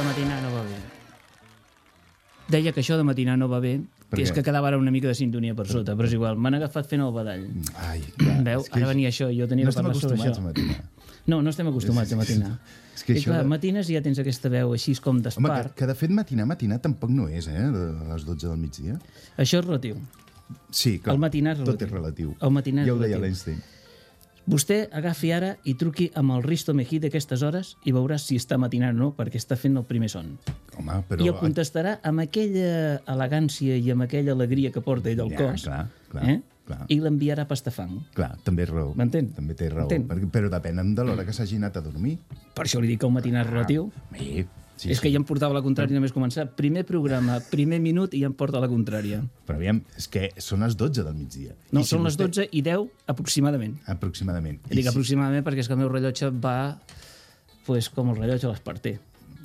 de matinar no va bé. Deia que això de matinar no va bé, Per que és què? que quedava ara una mica de sintonia per sota, però és igual. M'han agafat fent el badall. Ai, clar, Veu? és Ara venia això, jo tenia no que estem parlar sobre acostumats això. a matinar. No, no estem acostumats a matinar. És que I això clar, de- matines i ja tens aquesta veu així com Home, que, d'espart. que de fet matinar, matinar tampoc no és, eh? De les 12 del migdia. Això és relatiu. Sí, clar. El matinar és Tot relatiu. és relatiu. El matinar és ja ho deia l'Einstein. Vostè agafi ara i truqui amb el Risto Mejide aquestes hores i veurà si està matinant o no, perquè està fent el primer son. Home, però... I el contestarà amb aquella elegància i amb aquella alegria que porta ell al Ja, cos. clar, clar, eh? clar. I l'enviarà a pastafang. Clar, també és raó. M'entén? També té raó. Perquè, però depèn de l'hora que s'hagi anat a dormir. Per això li dic que el matinar relatiu. Sí, sí, és que ja em portava la contrària només començar. Primer programa, primer minut i ja em porta la contrària. Però aviam, és que són les 12 del migdia. No, I si són les vostè- 12 i 10 aproximadament. Aproximadament. I dic si- aproximadament perquè és que el meu rellotge va pues, com el rellotge de l'Esparter.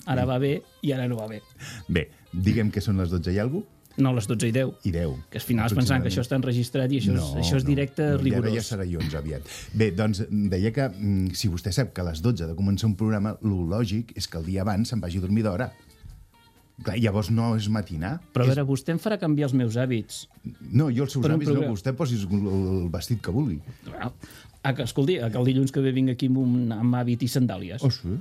Ara va bé i ara no va bé. Bé, diguem que són les 12 i alguna No, les 12 i 10. i 10. Que al final es pensant que això està enregistrat i això, és, això és directe no, i rigorós. Ja serà i 11 aviat. Bé, doncs deia que mm, si vostè sap que a les 12 ha de començar un programa, lo lògic és que el dia abans se'n vagi a dormir d'hora. Clar, llavors no és matinar. Però a és... veure, vostè em farà canviar els meus hàbits. No, jo els seus no, programa. que vostè posi el vestit que vulgui. Ah, que, escolti, que el dilluns que ve vinc aquí amb, un, amb hàbit i sandàlies. Oh, sí?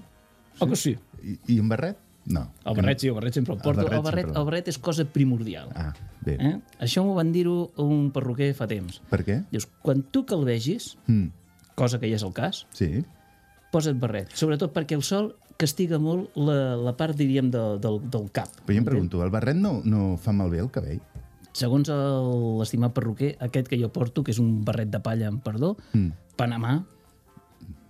O que sí? I, I en barret? No. El barret sí, el barret sempre el porto. El barret barret, sempre. el barret és cosa primordial. Ah, bé. Eh? Això m'ho van dir-ho un perruquer fa temps. Per què? Dius, quan tu que el vegis, Mm, cosa que ja és el cas, sí. posa't barret. Sobretot perquè el sol castiga molt la, la part, diríem, de, del, del cap. Però jo em pregunto, el barret no, no fa malbé el cabell? Segons el- l'estimat perruquer, aquest que jo porto, que és un barret de palla, amb perdó, Mm. Panamà,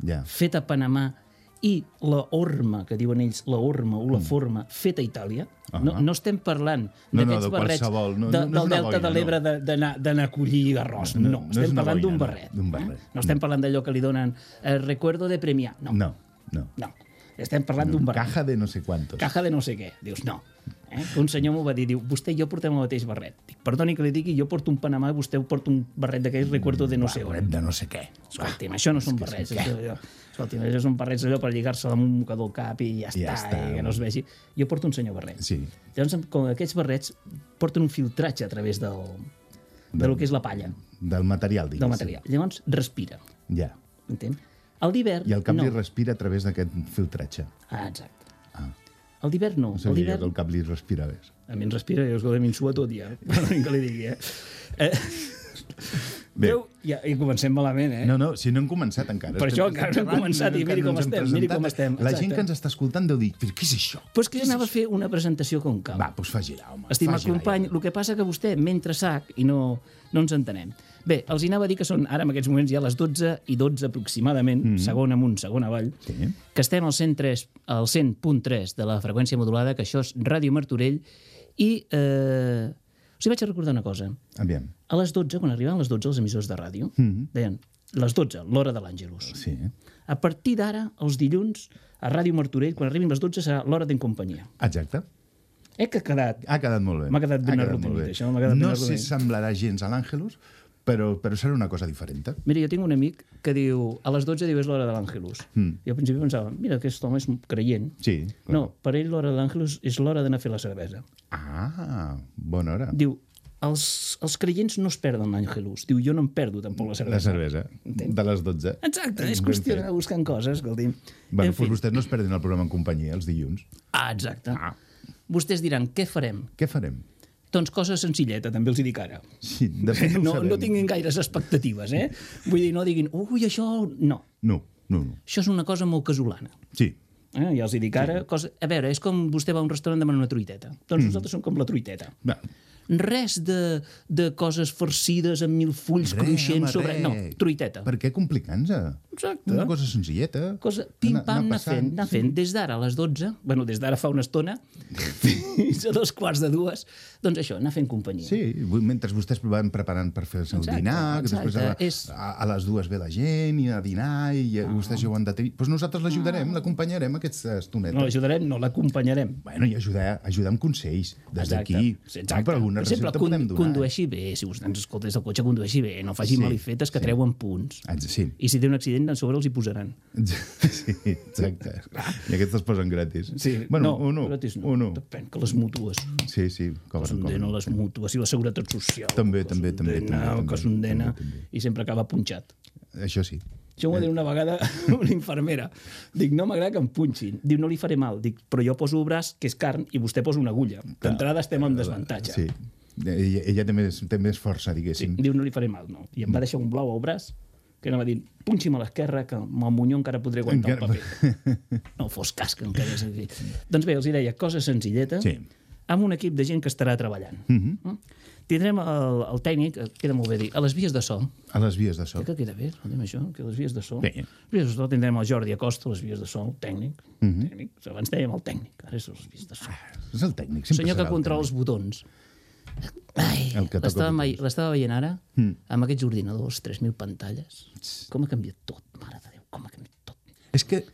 Ja. fet a Panamà, i la horma, que diuen ells, la horma o la forma, feta a Itàlia. No, no estem parlant Mm. No, no, d'aquests de barrets qualsevol, no- de, no és del delta boina, de l'Ebre no. de- d'anar a collir arròs. No, No, no estem una parlant d'un boina, no, barret. barret. Eh? No estem parlant d'allò que li donen eh, recuerdo de premiar. No, No, no. no. Estem parlant d'un barret. Caja de no sé quantos. Caja de no sé què. Dius, no. Eh? Un senyor m'ho va dir, diu, vostè i jo portem el mateix barret. Dic, perdoni que li digui, jo porto un Panamà i vostè porta un barret d'aquells recuerdo de no sé on. Barret de no sé què. Escolti'm, això no són barrets. Això, allò, escolti'm, això són barrets allò per lligar-se amb un mocador al cap i ja, Ja està, està. i que no es vegi. Jo porto un senyor barret. Sí. Llavors, com aquests barrets porten un filtratge a través del, de lo que és la palla, Del material, diguéssim. del material. Llavors, respira, Ja. entén? El d'hivern, I el cap no. respira a través d'aquest filtratge. Ah, exacte. El d'hivern no. No el jo d'hivern... que el cap li respira bé. A mi em respira i escolta, em sua tot ja. Que li digui, eh? eh Bé. Veu? Ja, I comencem malament, eh? No, no, si no hem començat encara. Per això encara no hem començat i miri com estem, miri com estem. La gent que ens està escoltant deu dir, però què és això? Però és que anava a fer una presentació com cal. Va, doncs fa girar, home. Estimat girar, company, el que passa que vostè mentre sac i no, no ens entenem. Bé, els hi anava a dir que són ara en aquests moments ja les 12 i 12 aproximadament, mm -hmm. segon amunt, segon avall, Sí. que estem al 103, al 100.3 de la freqüència modulada, que això és Ràdio Martorell, i eh, us hi vaig recordar una cosa. Aviam. A les 12, quan arribaven les 12 els emissors de ràdio, mm -hmm. deien les 12, l'hora de l'Àngelus. Sí. A partir d'ara, els dilluns, a Ràdio Martorell, quan arribin les 12, serà l'hora d'en companyia. Exacte. Eh, que ha quedat... Ha quedat molt bé. M'ha quedat ben arrodonit, això, quedat No si semblarà gens a l'Àngelus, però, però serà una cosa diferent. Mira, jo tinc un amic que diu, a les 12 diu és l'hora de l'Àngelus. Mm. I al principi pensava, mira, aquest home és creient. Sí. clar. No, per ell l'hora de l'Àngelus és l'hora d'anar a fer la cervesa. Ah, bona hora. Diu, els, els creients no es perden l'Àngelus. Diu, jo no em perdo tampoc la cervesa. La cervesa, de les 12. Exacte, és qüestió d'anar buscant coses, escolti'm. Bueno, en fi. doncs vostès no es perdin el programa en companyia, els dilluns. Ah, exacte. Ah. Vostès diran, què farem? Què farem? Doncs cosa senzilleta, també els hi dic ara. Sí, de fet no, ho No, sabem. no tinguin gaires expectatives, eh? Vull dir, no diguin, ui, això... No, No, no, no. això és una cosa molt casolana. Sí, Eh? Ja els hi dic ara. Sí. Cosa... A veure, és com vostè va a un restaurant i demana una truiteta. Doncs mm. nosaltres som com la truiteta. va. Res de, de coses farcides amb mil fulls Re, cruixents home, sobre... re. No, truiteta. Per què complicar-nos? Exacte. Una cosa senzilleta. cosa, pim-pam, anar, passant. fent, anar fent des d'ara a les 12, bueno, des d'ara fa una estona, fins a dos quarts de dues, doncs això, anar fent companyia. Sí, mentre vostès van preparant per fer el seu Exacte, dinar, que després a, exacte, és- a, a les dues ve la gent i a dinar i ah. vostès ja ho han de tenir. Doncs nosaltres l'ajudarem, l'acompanyarem aquesta estoneta. No l'ajudarem, no l'acompanyarem. Bueno, i ajudar, ajudar amb consells, des d'aquí. Exacte. Per alguna per exemple, recepta podem donar. condueixi bé, si vostè ens escolta des del cotxe, condueixi bé, no faci Sí, sí, malifetes que sí. sí. treuen punts. Ah, Sí, I si té un accident, a sobre els hi posaran. sí, exacte. I aquests els posen gratis. bueno, no, no, gratis no. no. Depèn, que les mútues. Sí, sí, Que cobren, s'ondenen cobren. les mútues i la seguretat social. També, que també, també, s'ondena, Que s'ondena i sempre acaba punxat. Això sí. Això m'ho va dir una vegada una infermera. Dic, no m'agrada que em punxin. Diu, no li faré mal. Dic, però jo poso el braç, que és carn, i vostè posa una agulla. D'entrada estem en desavantatge. Sí. Ella, ella té, més, té més força, Sí, diguéssim. diu, no li faré mal, no. I em va deixar un blau al braç que anava dient, punxi'm a l'esquerra, que amb el monyó encara podré aguantar el Encara- paper. No fos cas que em quedés aquí. Doncs bé, els hi deia, cosa senzilleta, Sí. amb un equip de gent que estarà treballant. Mhm. Mm? Tindrem el, el tècnic, eh, queda molt bé dir, a les vies de so. A les vies de so. Crec que queda bé, escolta'm això, que a les vies de so. Bé. Les vies de so tindrem el Jordi Acosta, a les vies de so, tècnic. Mhm. tècnic. Abans dèiem el tècnic, ara és les vies de so. És el tècnic. El Sempre senyor que serà el controla els botons. Ai, El l'estava veient ara Mm. amb aquests ordinadors, 3.000 pantalles. Com ha canviat tot, mare de Déu, com ha canviat. És que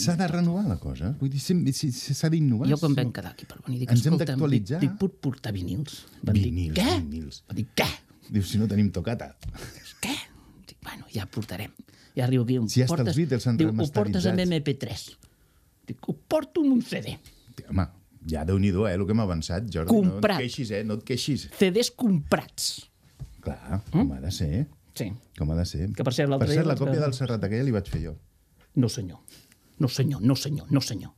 s'ha de renovar la cosa. Vull dir, s'ha d'innovar. Jo quan vam quedar aquí per venir, dic, Ens hem d'actualitzar. Dic, puc portar vinils? Van Vinils, dir, què? vinils. Van dir, què? Dius, si no tenim tocata. Què? Dic, bueno, ja portarem. Ja arribo aquí. Si hasta els Beatles s'han diu, ho portes amb remasteritzats. MP3. Dic, ho porto amb un CD. Home, ja déu nhi eh, el que hem avançat, Jordi. Comprat. No et queixis, eh? No et queixis. CDs comprats. Clar, com ha de ser. Sí. Com ha de ser. Que, per cert, per cert, la còpia veure- del Serrat aquella li vaig fer jo. No, senyor. No, senyor, no, senyor, no, senyor.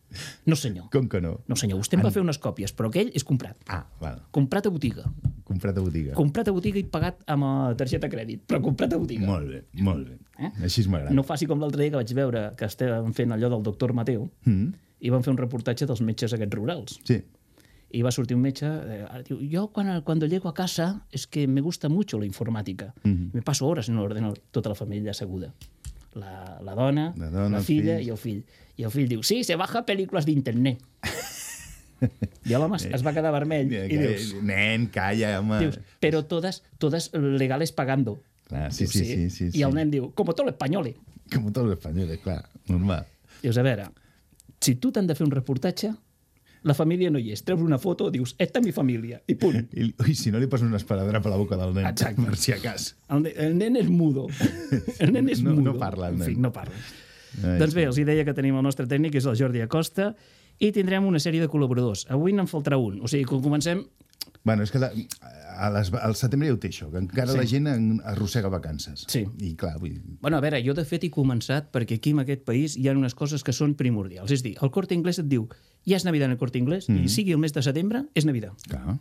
No, senyor. Com que no? No, senyor, vostè em va fer unes còpies, però aquell és comprat. Ah, val. Comprat a botiga. Comprat a botiga. Comprat a botiga i pagat amb la targeta crèdit, però comprat a botiga. Molt bé, molt bé. Eh? Així m'agrada. No faci com l'altre dia que vaig veure que estaven fent allò del doctor Mateu Mm. i van fer un reportatge dels metges aquests rurals. Sí. Y va a sortir un mecha, eh, diu, yo cuando, cuando llego a casa es que me gusta mucho la informática. Me paso horas en el ordenador, tota la família asseguda. La, la dona, La dona, la filla fill. i el fill. I el fill diu, sí, se baja pel·lícules d'internet. I l'home es, es va quedar vermell i dius, Nen, calla, home. dius, pero todas, todas legales pagando. Clar, sí, Dius, sí, sí, sí, I sí. el nen diu, como todo español. Com tots els espanyols, clar, normal. Dius, a veure, si tu t'han de fer un reportatge, la família no hi és. Treus una foto, dius, esta mi família, i punt. I, ui, si no li posa un esparadrap a la boca del nen, Exacte. per si acas. El, ne- el nen és mudo. El nen és No- no mudo. parla, el En fi, nen. no parla. Ai, doncs bé, els hi deia que tenim el nostre tècnic, és el Jordi Acosta, i tindrem una sèrie de col·laboradors. Avui n'en faltarà un. O sigui, quan comencem... Bueno, és que la, a les, al setembre ja ho té això, que encara Sí. la gent en- arrossega vacances. Sí. I clar, vull Bueno, a veure, jo de fet he començat perquè aquí en aquest país hi ha unes coses que són primordials. És a dir, el Corte Inglés et diu ja és Navidad en el Corte Inglés, mm -hmm. i sigui el mes de setembre, és Navidad. clar.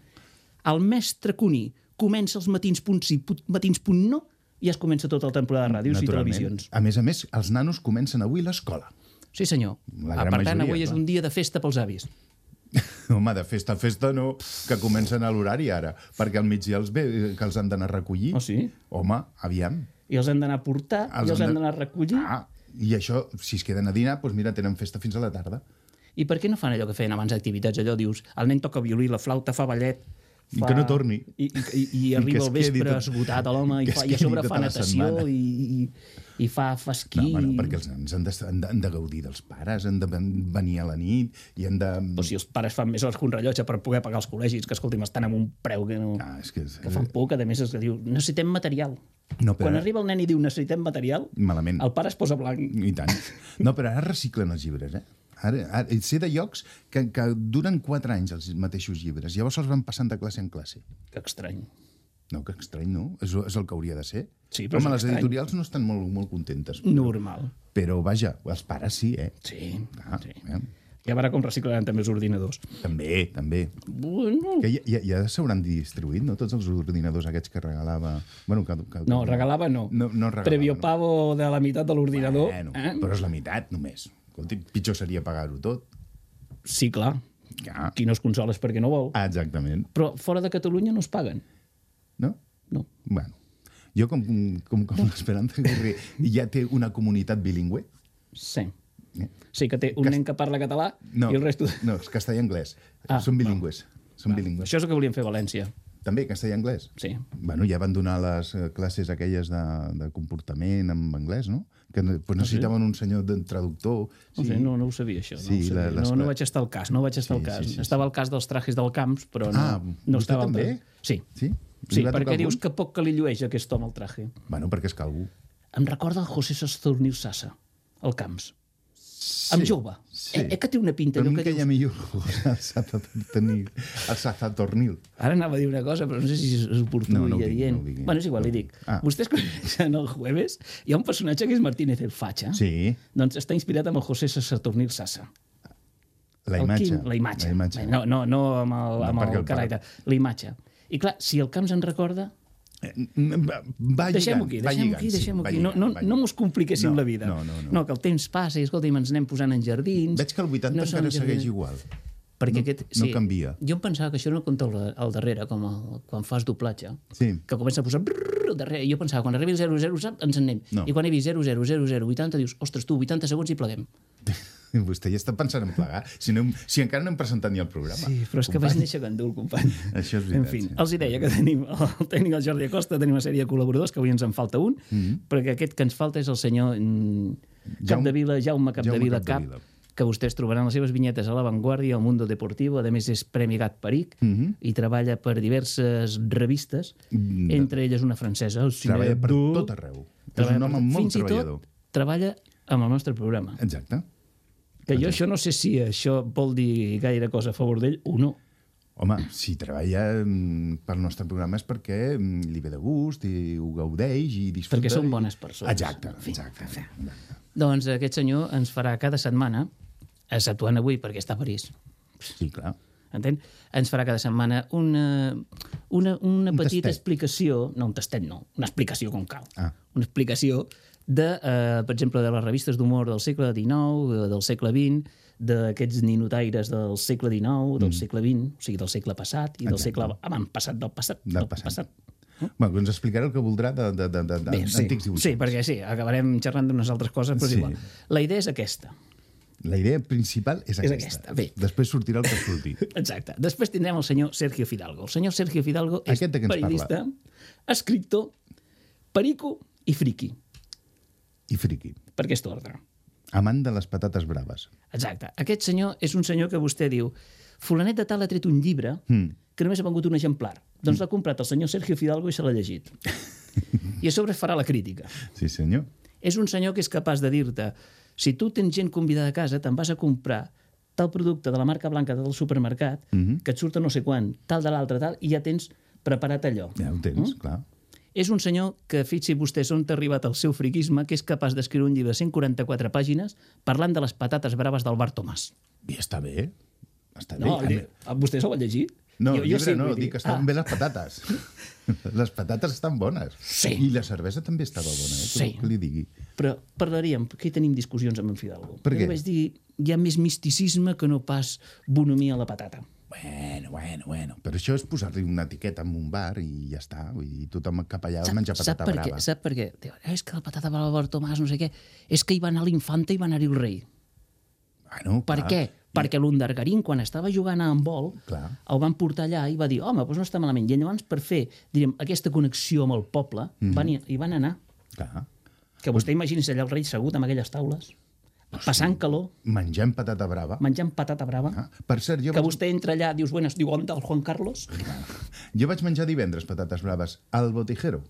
El mestre Cuní comença els matins punt sí, put- matins punt no, i ja es comença tota la temporada de ràdios i televisions. A més a més, els nanos comencen avui l'escola. Sí, senyor. La Ah, per tant, avui és clar. un dia de festa pels avis. Home, de festa a festa no, que comencen a l'horari ara, perquè al migdia els ve, que els han d'anar a recollir. Oh, sí? Home, aviam. I els han d'anar a portar, i els han d'anar a recollir. Ah, I això, si es queden a dinar, doncs mira, tenen festa fins a la tarda. I per què no fan allò que feien abans d'activitats? Allò dius, el nen toca violí, la flauta fa ballet... I que no torni. I, i, i, arriba que al vespre tot- esgotat a l'home i, que fa, i a sobre tota fa natació i, i, i fa, fa esquí. No, bueno, perquè els nens han de, han, de, han de gaudir dels pares, han de ven- venir a la nit i han de... Però si els pares fan més hores que un rellotge per poder pagar els col·legis, que escolti'm, estan amb un preu que no... Ah, és que, és, que fan por, que a més es diu, necessitem material. No, però- Quan arriba el nen i diu necessitem material, Malament. el pare es posa blanc. I tant. No, però ara reciclen els llibres, eh? Ara, ara, sé de llocs que, que duren 4 anys els mateixos llibres. Llavors els van passant de classe en classe. Que estrany. No, que estrany, no? És, és el que hauria de ser. Sí, però Home, les estrany. editorials no estan molt, molt contentes. Normal. Però, vaja, els pares sí, eh? Sí, Ah, sí. eh? Ja veurà com reciclaran també els ordinadors. També, també. Bueno, Que ja, ja, ja s'hauran distribuït, no? Tots els ordinadors aquests que regalava... Bueno, que, que, no, regalava no. No, no regalava, Previo no. pago de la meitat de l'ordinador. Bueno, eh? però és la meitat, només. Escolti, pitjor seria pagar-ho tot. Sí, clar. Ja. Qui no es consola és perquè no vol. Ah, exactament. Però fora de Catalunya no es paguen. No? No. Bueno. Jo, com, com, com l'Esperanza Aguirre ja té una comunitat bilingüe, Sí. Eh? Sí, que té un Cas- nen que parla català no, i el resto... no, és castellà-anglès. Ah, Són bilingües. Són bilingües. Això és el que volíem fer a València. També castellà-anglès? Sí. Bueno, ja van donar les eh, classes aquelles de, de comportament en anglès, no? Que pues necessitaven un senyor de traductor. No, sé, no, no ho sabia, això. Sí, no, ho sabia. la- les no, no vaig estar al cas, no vaig estar al Sí, cas. sí, sí, estava al cas dels trajes del camps, però no, Ah, no estava al també? Sí. Sí? Sí, perquè dius algun? que poc que li llueix aquest home el traje. Bueno, perquè és calvo. Em recorda el José Sastornil Sassa, al camps. Amb jove. Sí. Eh, eh, que té una pinta Però mica que dius... millor el Sazatornil. El Sazatornil. Ara anava a dir una cosa, però no sé si és oportú No, no i adient. no bueno, és igual, li dic. Ah. Vostès coneixen el jueves? Hi ha un personatge que és Martínez el Facha. Sí, Doncs està inspirat en el José Saturnil Sassa. la imatge. Quim, la imatge. La imatge. No, no, no amb el, No, amb el caràcter. La imatge. I clar, si el camps en recorda, Va, va deixem-ho lligant, aquí, va deixem-ho aquí, sí, deixem-ho aquí. No, no, no mos compliquéssim No, la vida. no, no, no. no, que el temps passa i, escolta, ens anem posant en jardins. Veig que el 80 no encara segueix igual. Perquè No- aquest, no canvia. Jo em pensava que això era el control al darrere, com el, quan fas doblatge, Sí. que comença a posar brrr al darrere. Jo pensava, quan arribi el 0-0, sap, ens en anem. No. I quan hi havia 0-0-0-0-80, dius, ostres, tu, 80 segons i pleguem. Vostè ja està pensant en plegar. Si, no, si encara no hem presentat ni el programa. Sí, però és que vaig néixer gandul, company. Això és veritat, En fi, sí. els hi deia que tenim el tècnic el Jordi Acosta, tenim una sèrie de col·laboradors, que avui ens en falta un, mm. -hmm. perquè aquest que ens falta és el senyor mm, Capdevila, Jaume Capdevila Jaume Cap, Capdevila. que vostès trobaran les seves vinyetes a La Vanguardia, al Mundo Deportivo, a més és Premi Gat Peric, mm. -hmm. i treballa per diverses revistes, Mm. entre elles una francesa, el Treballa per tot arreu. És Treballa un home per- molt Fins i treballador. tot treballa amb el nostre programa. Exacte. Que jo això no sé si això vol dir gaire cosa a favor d'ell o no. Home, si treballa mm, pel nostre programa és perquè mm, li ve de gust i ho gaudeix i disfruta. Perquè són bones persones. Exacte, exacte. fi. exacte. Doncs aquest senyor ens farà cada setmana, exceptuant avui perquè està a París, Sí, clar. entén? Ens farà cada setmana una, una, una Un petita tastet. explicació, no un tastet no, una explicació com cal, Ah. una explicació de, eh, per exemple, de les revistes d'humor del segle XIX, del segle XX, d'aquests ninotaires del segle XIX, del segle XX, o sigui, del segle passat i del Mm. Exacte. segle avantpassat del passat. Del passat. Bueno, ens explicarà el que voldrà de, de, de, de, de Bé, sí, dibuixos. sí, perquè sí, acabarem xerrant d'unes altres coses, però és Sí. igual. La idea és aquesta. La idea principal és aquesta. aquesta, bé. Després sortirà el que surti. Exacte. Després tindrem el senyor Sergio Fidalgo. El senyor Sergio Fidalgo és Aquest periodista, escriptor, perico i friqui, I friqui. per aquest ordre. Amant de les patates braves. Exacte. Aquest senyor és un senyor que vostè diu fulanet de tal ha tret un llibre Mm. que només ha vengut un exemplar. Doncs l'ha comprat el senyor Sergio Fidalgo i se l'ha llegit. I a sobre farà la crítica. Sí, senyor. És un senyor que és capaç de dir-te si tu tens gent convidada a casa, te'n vas a comprar tal producte de la marca blanca del supermercat, mm -hmm. que et surt no sé quan, tal de l'altre, tal, i ja tens preparat allò. Ja ho tens, mm? clar. És un senyor que, fixi vostès on ha arribat el seu friquisme, que és capaç d'escriure un llibre de 144 pàgines parlant de les patates braves del Bar Tomàs. I està bé. Està bé. No, el, mi- vostè s'ho va llegir? No, Jo- jo, jo llibre sí, no, dic que estan Ah. bé les patates. les patates estan bones. Sí. I la cervesa també estava bona, eh? Sí. Que li digui. Però parlaríem, aquí tenim discussions amb en Fidalgo. Per Jo què? vaig dir, hi ha més misticisme que no pas bonomia a la patata. Bueno, bueno, bueno. Però això és posar-li una etiqueta en un bar i ja està. Dir, tothom cap allà sap patata per brava. Què? Sap per què? Diu, "Eh, és que la patata brava del Tomàs, no sé què, és que hi va anar l'infanta i va anar-hi el rei. Bueno, Per clar. què? Perquè l'Undargarín, quan estava jugant a handbol, Clar. el van portar allà i va dir, home, doncs no està malament. I llavors, per fer, diríem, aquesta connexió amb el poble, Mhm. van, hi, hi van anar. Clar. Que vostè imagini's allà el rei segut amb aquelles taules, passant calor, Mengem patata brava. menjant patata brava, Ah, per cert, jo que vaig, vostè entra allà, dius, buenas, diu, on del Juan Carlos? jo vaig menjar divendres patates braves al Botijero.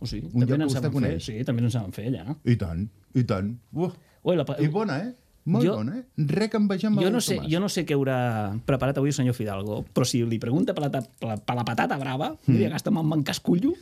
O sigui, Un lloc també que n'en vostè saben fer. coneix. Sí, també n'en saben fer allà. I tant, i tant. Ui, la, I bona, eh? Molt Jo- bona, eh? Re que em vegem jo no, sé, Tomàs. jo no sé què haurà preparat avui el senyor Fidalgo, però si li pregunta per la, per la, per la patata brava, mm. diria, gasta amb en cascullo,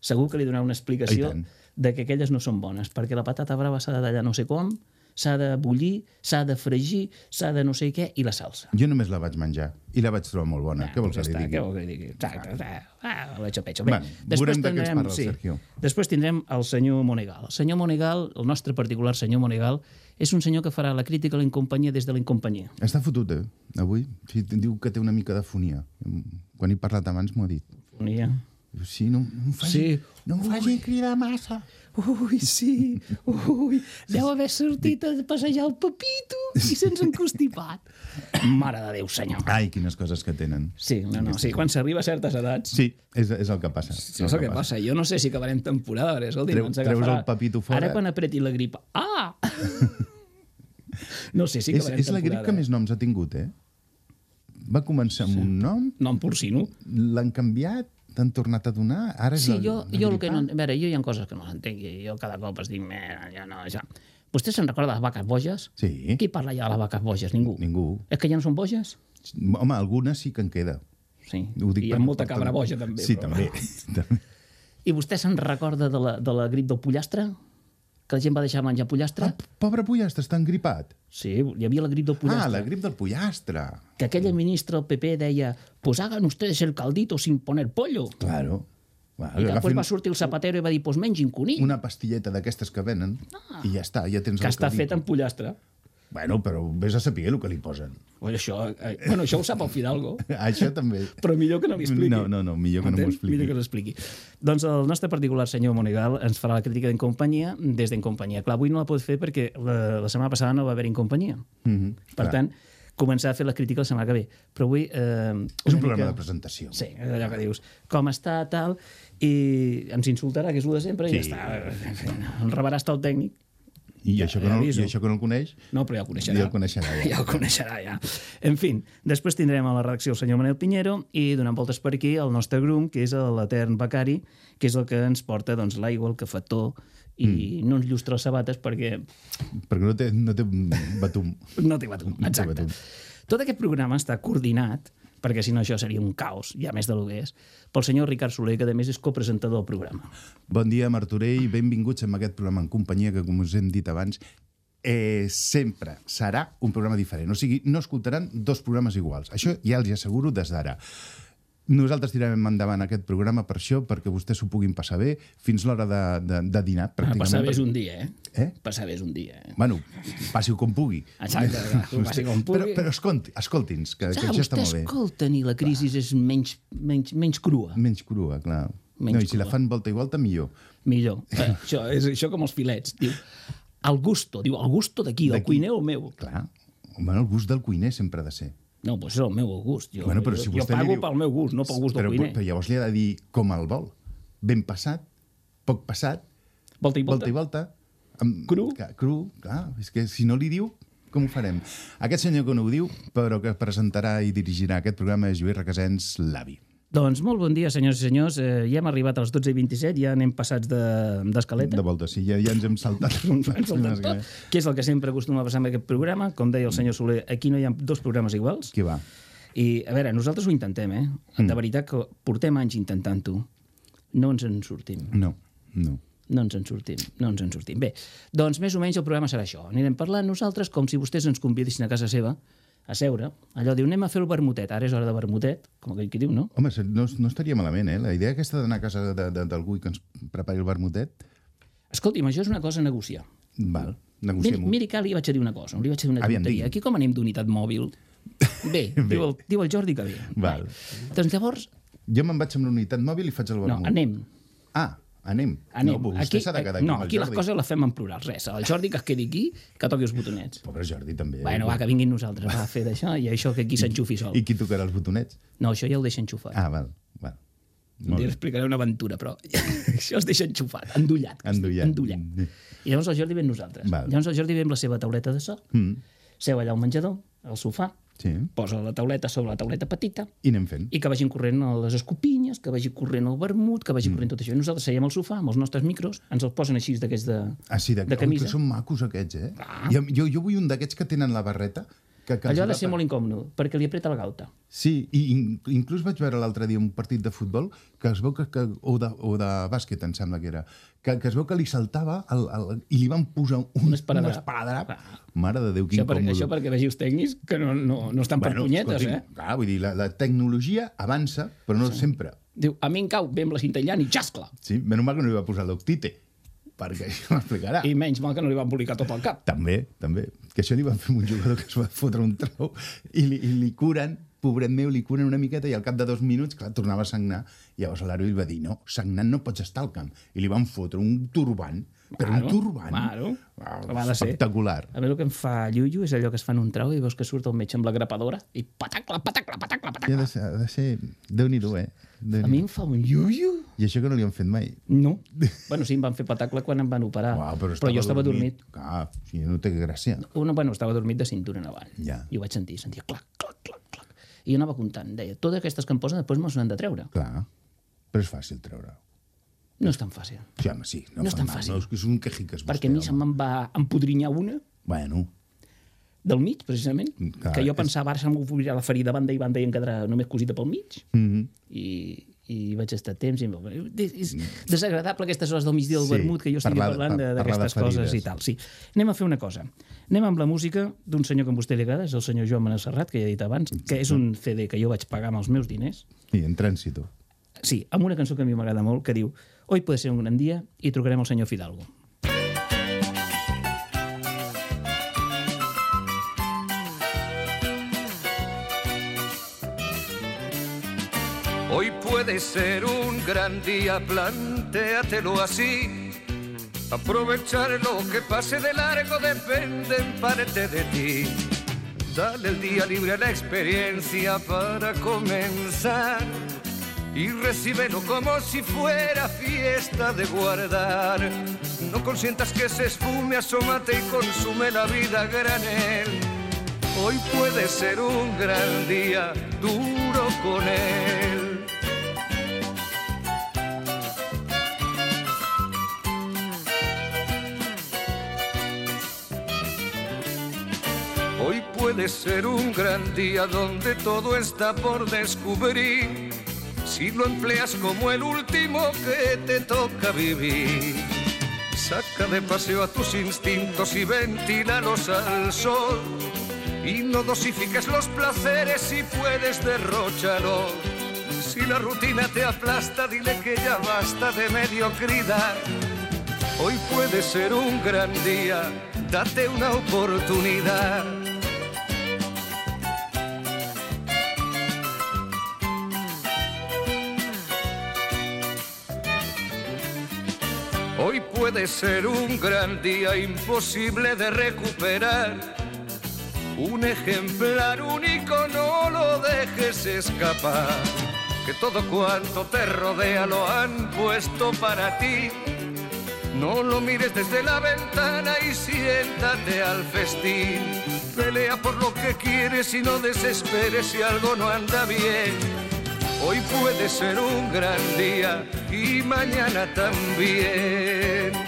segur que li donarà una explicació de que aquelles no són bones, perquè la patata brava s'ha de tallar no sé com, s'ha de bullir, s'ha de fregir, s'ha de no sé què, i la salsa. Jo només la vaig menjar i la vaig trobar molt bona. Què vols Doncs que li està, digui? Què vol que li digui? Exacte, ah, hecho pecho. Bé, Bueno, després tindrem, parla sí, Sergio. després tindrem el senyor Monegal. El senyor Monegal, el nostre particular senyor Monegal, és un senyor que farà la crítica a la incompanyia des de la incompanyia. Està fotut, eh? Avui. Sí, diu que té una mica de fonia. Quan he parlat abans m'ho ha dit. Fonia. Sí, no, no em Sí. no em faci cridar massa. Ui, sí, ui, deu haver sortit a passejar el Pepito i se'ns ha encostipat. Mare de Déu, senyor. Ai, quines coses que tenen. Sí, no, no, sí, quan s'arriba a certes edats, Sí, és, és el que passa. Sí, és el que passa. Jo no sé si acabarem temporada, perquè, escolti, Treu- ens treus agafarà... el Pepito fora. Ara quan apreti la grip... Ah! no sé si és, acabarem és la grip temporada. que més noms ha tingut, eh? Va començar amb un nom, No em porcino. l'han canviat, t'han tornat a donar, ara Sí, el, jo, el jo el que no... A veure, jo hi ha coses que no entenc i jo cada cop es dic, mira, ja no, ja... Vostè se'n recorda de les vaques boges? Sí. Qui parla ja de les vaques boges? Ningú. Ningú. És que ja no són boges? Home, algunes sí que en queda. Sí. Ho dic I hi ha molta cabra boja, també. Sí, però- també. també. I vostè se'n recorda de la, de la grip del pollastre? Que la gent va deixar menjar pollastre? Ah, pobre pollastre, està engripat. Sí, hi havia la grip del pollastre. Ah, la grip del pollastre. que aquella ministra del PP deia pues hagan ustedes el caldito sin poner pollo. Claro. Va, I després va sortir el zapatero i va dir, pues mengin conill, una pastilleta d'aquestes que venen i ja està, ja tens que el està caldito. fet amb pollastre. Bueno, però vés a saber el que li posen. Pues això, eh, bueno, això ho sap el Fidalgo, Això també. però millor que no l'expliqui. No, no, no, millor que no m'ho expliqui. Millor que no l'expliqui. Doncs el nostre particular senyor Monegal ens farà la crítica d'en companyia des d'en companyia. Clar, avui no la pot fer perquè la, la setmana passada no va haver-hi en companyia. Mm -hmm. Per tant, començar a fer la crítica la setmana que ve. Però avui... Eh, És un programa mica- de presentació. Sí, és allò que dius, com està, tal, i ens insultarà, que és el de sempre, i Sí. ja està. El rebarà està el tècnic. I, Ja, això que no. I això que no el coneix, No, però ja el coneixerà. Ja el coneixerà, ja. Ja el coneixerà, ja. En fi, després tindrem a la redacció el senyor Manel Pinheiro i donant voltes per aquí el nostre grum, que és l'Etern Becari, que és el que ens porta doncs, l'aigua, el cafetó, i Mm. no ens llustra les sabates perquè perquè no té, no té batum. no té batum. No té Exacte. batum. Tot aquest programa està coordinat, perquè si no això seria un caos, ja més de lo que és, pel senyor Ricard Soler, que a més és copresentador del programa. Bon dia, Martorell, benvinguts en aquest programa en companyia que, com us hem dit abans, eh, sempre serà un programa diferent. O sigui, no escoltaran dos programes iguals. Això ja els asseguro des d'ara. Nosaltres tirarem endavant aquest programa per això, perquè vostès s'ho puguin passar bé fins l'hora de, de, de dinar, Ah, pràcticament. passar bé és un dia, eh? Eh? Passar bé és un dia, eh? Bueno, passi-ho com pugui. Exacte, passi com pugui. Però, però escolti, escolti'ns, que, que això està molt bé. escolten i la crisi és menys, menys, menys crua. Menys crua, clar. Menys no, I si la crua. fan volta i volta, millor. Millor. Eh, això, és això com els filets. Diu, el gusto. Diu, el gusto d'aquí, del cuiner o meu? Clar. Bueno, el gust del cuiner sempre ha de ser. No, doncs és el meu gust. Jo, Bueno, però jo, si jo li pago diu- pel meu gust, no pel gust del però, cuiner. però llavors li ha de dir com el vol. Ben passat, poc passat, Volta i volta. volta i volta. Amb, Cru. Cru, clar. És que si no li diu, com ho farem? Aquest senyor que no ho diu, però que presentarà i dirigirà aquest programa és Lluís Requesens, l'avi. Doncs molt bon dia, senyors i senyors. Eh, ja hem arribat a les 12 i 27, ja anem passats de- d'escaleta. De volta, sí, ja, ja ens hem saltat. Ens saltem tot, que és el que sempre acostuma a passar amb aquest programa. Com deia el senyor Soler, aquí no hi ha dos programes iguals. Qui va? I, a veure, nosaltres ho intentem, eh? Mm. De veritat que portem anys intentant-ho. No ens en sortim. No, no. No ens en sortim, no ens en sortim. Bé, doncs més o menys el programa serà això. Anirem parlant nosaltres com si vostès ens convidessin a casa seva a seure. Allò diu, anem a fer el vermutet. Ara és hora de vermutet, com aquell que diu, no? Home, no, no estaria malament, eh? La idea aquesta d'anar a casa de- de- d'algú i que ens prepari el vermutet, Escolti'm, això és una cosa a negociar. val, Miri, negociem-ho. miri que li vaig a dir una cosa, li vaig a dir una Aviam, tonteria. digui. Aquí com anem d'unitat mòbil? Bé, Bé. Diu, el, diu el Jordi que bé. Val. Doncs llavors, Jo me'n vaig amb la unitat mòbil i faig el no, vermut. anem. Ah, anem. Anem. No, vostè s'ha de quedar aquí no, aquí les coses les fem en plural, res. El Jordi que es quedi aquí, que toqui els botonets. Pobre Jordi, també. Bueno, va, que vinguin nosaltres, va a fer d'això i això que aquí s'enxufi sol. I qui tocarà els botonets? No, això ja ho deixa enxufat. Ah, val, val. Un dia explicaré una aventura, però això es deixa enxufat, endollat. es diu, Endollat. endollat. I llavors el Jordi ve amb nosaltres. Val. Llavors el Jordi ve amb la seva tauleta de so, Mm, seu allà al menjador, al sofà, sí, posa la tauleta sobre la tauleta petita i anem fent. i que vagin corrent les escopinyes, que vagi corrent el vermut, que Mm. vagi corrent tot això. I nosaltres seiem al sofà amb els nostres micros, ens els posen així d'aquests de, Ah, sí, de, de oh, camisa. que són macos aquests, eh? Clar. Jo, jo, jo vull un d'aquests que tenen la barreta. Que, que Allò ha de ser molt incòmode, perquè li apreta la gauta. Sí, i in, inclús vaig veure l'altre dia un partit de futbol que es veu que, que o, de, o de bàsquet, em sembla que era, que, que es veu que li saltava el, el, i li van posar un, Un esparadrap. un esparadrap. Mare de Déu, quin Això, per, còmode. això perquè vegi els tècnics que no, no, no estan per punyetes, escolti, eh? Clar, vull dir, la, la tecnologia avança, però no sí. sempre. Diu, a mi em cau bé amb la cinta i xascla. Sí, menys mal que no li va posar l'octite, perquè això m'explicarà. I menys mal que no li van embolicar tot el cap. També, també. Que això li van fer un jugador que es va fotre un trau i li, i li curen pobret meu, li curen una miqueta i al cap de dos minuts, clar, tornava a sagnar. I llavors l'heroi va dir, no, sagnant no pots estar al camp. I li van fotre un turbant, Claro, turbant. claro. Ah, ser. espectacular. A mi el que em fa llullo és allò que es fan un trau i veus que surt el metge amb la grapadora i patacla, patacla, patacla, I ha patacla. de ser, ha de ser... Déu-n'hi-do, eh? déu A mi em fa un llullo. I això que no li han fet mai. No. bueno, sí, em van fer patacle quan em van operar. Uau, però, però jo estava dormit. Clar, sí, no té gràcia. Una, bueno, estava dormit de cintura en avant. Ja. I ho vaig sentir, sentia clac, clac, clac, clac. I jo anava comptant, deia, totes aquestes que em posen després me'n han de treure. Clar, però és fàcil treure. No és tan fàcil. Sí, home, sí. No, No és tan mal, fàcil. No, és que és un quejiques. Perquè a mi vostè, se'm home. va empodrinyar una Bueno, del mig, precisament, Clar, que jo és- pensava ara se'm obrirà la ferida banda i banda i em quedarà només cosida pel mig. mm -hmm. I, i vaig estar temps i em va- és desagradable aquestes hores del migdia del Sí, vermut que jo estigui parlar parlant par- d'aquestes coses i tal. Sí. Anem a fer una cosa. Anem amb la música d'un senyor que a vostè li agrada, és el senyor Joan Manel Serrat, que ja he dit abans, que és un CD que jo vaig pagar amb els meus diners. I en trànsito. Sí, amb una cançó que a mi m'agrada molt, que diu Hoy puede ser un gran día i trucarem al senyor Fidalgo. Hoy puede ser un gran día, plantéatelo así. Aprovechar lo que pase de largo depende en parte de ti. Dale el día libre a la experiencia para comenzar y recíbelo como si fuera fiesta de guardar. No consientas que se esfume, asómate y consume la vida granel. Hoy puede ser un gran día, duro con él. Hoy puede ser un gran día donde todo está por descubrir. Si lo empleas como el último que te toca vivir. Saca de paseo a tus instintos y ventílalos al sol. Y no dosifiques los placeres si puedes derrocharlos. Si la rutina te aplasta, dile que ya basta de mediocridad. Hoy puede ser un gran día, date una oportunidad. Hoy puede ser un gran día imposible de recuperar. Un ejemplar único no lo dejes escapar. Que todo cuanto te rodea lo han puesto para ti. No lo mires desde la ventana y siéntate al festín. Pelea por lo que quieres y no desesperes si algo no anda bien. Hoy puede ser un gran día y mañana también.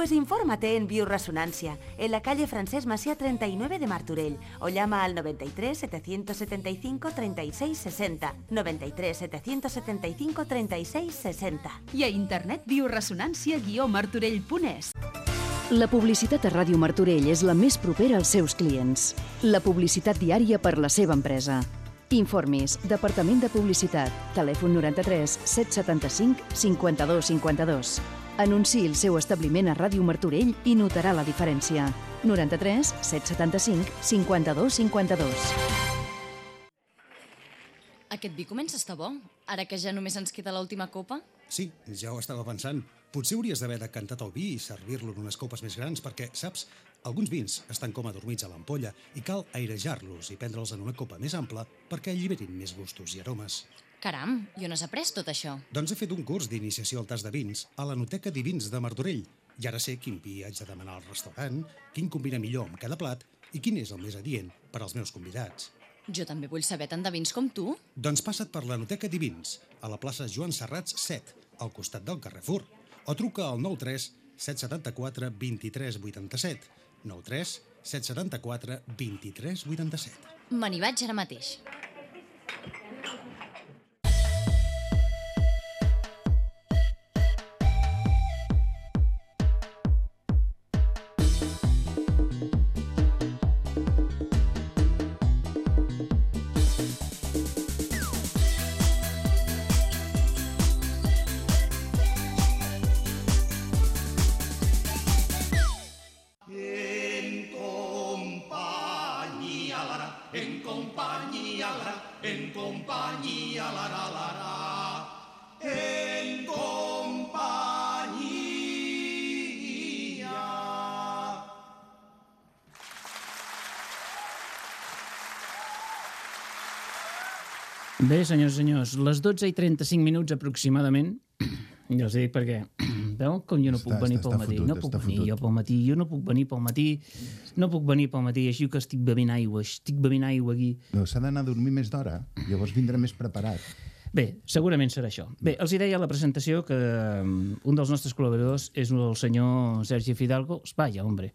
infórmate en Bioresonancia, en la calle Francesc Macià 39 de Martorell, o llama al 93 775 36 60. 93 775 36 60. I a internet bioresonància-martorell.es. La publicitat a Ràdio Martorell és la més propera als seus clients. La publicitat diària per la seva empresa. Informis, Departament de Publicitat, telèfon 93 775 52 52. Anunciï el seu establiment a Ràdio Martorell i notarà la diferència. 93 775 52 52. Aquest vi comença a estar bo, ara que ja només ens queda l'última copa. Sí, ja ho estava pensant. Potser hauries d'haver decantat el vi i servir-lo en unes copes més grans perquè, saps, alguns vins estan com adormits a l'ampolla i cal airejar-los i prendre'ls en una copa més ampla perquè alliberin més gustos i aromes. Caram, i on has après tot això? Doncs he fet un curs d'iniciació al tas de vins a la Noteca Divins de Martorell i ara sé quin vi haig de demanar al restaurant, quin combina millor amb cada plat i quin és el més adient per als meus convidats. Jo també vull saber tant de vins com tu. Doncs passa't per la Noteca Divins, a la plaça Joan Serrats 7, al costat del Carrefour, o truca al 93 774 23 87, 93 774 23 87. Me n'hi vaig ara mateix. Bé, senyors i senyors, les 12 i 35 minuts aproximadament, jo els dic perquè, veuen com jo no puc Està- venir està- pel està matí, fotut, no puc venir fotut. jo pel matí, jo no puc venir pel matí, no puc venir pel matí, així que estic bevint aigua, estic bevint aigua aquí. No, s'ha d'anar a dormir més d'hora, llavors vindrà més preparat. Bé, segurament serà això. Bé, els hi deia a la presentació que um, un dels nostres col·laboradors és el senyor Sergi Fidalgo. Vaya, hombre.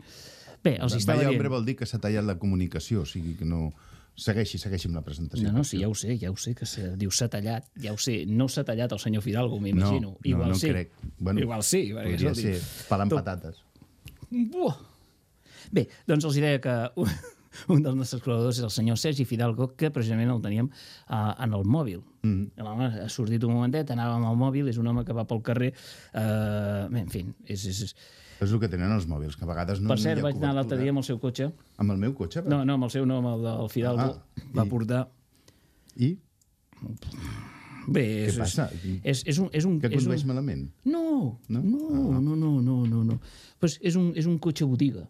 Bé, els hi estava Vaya dient... hombre vol dir que s'ha tallat la comunicació, o sigui que no... Segueixi, segueixi amb la presentació. No, no, sí, ja ho sé, ja ho sé, que se diu s'ha tallat, ja ho sé, no s'ha tallat el senyor Fidalgo, m'imagino. No, Igual no, no sí. crec. Bueno, Igual sí, Podria ser pelant tu- patates. Buah. Bé, doncs els deia que un, un dels nostres col·laboradors és el senyor Sergi Fidalgo, que precisament el teníem uh, en el mòbil. Mm. L'home ha sortit un momentet, anava amb el mòbil, és un home que va pel carrer... Uh, bé, en fi, és... és, és... És el que tenen els mòbils, que a vegades no, per cert, vaig anar l'altre dia amb el seu cotxe. Amb el meu cotxe? va? No, no, amb el seu no, amb el del Fidalgo. Ah, va i- portar... I? Bé, Què és, passa? És, és, un, és un, Que condueix un... malament? No, No? no, no, no, no, no, no, no. Pues és, un, és un cotxe botiga.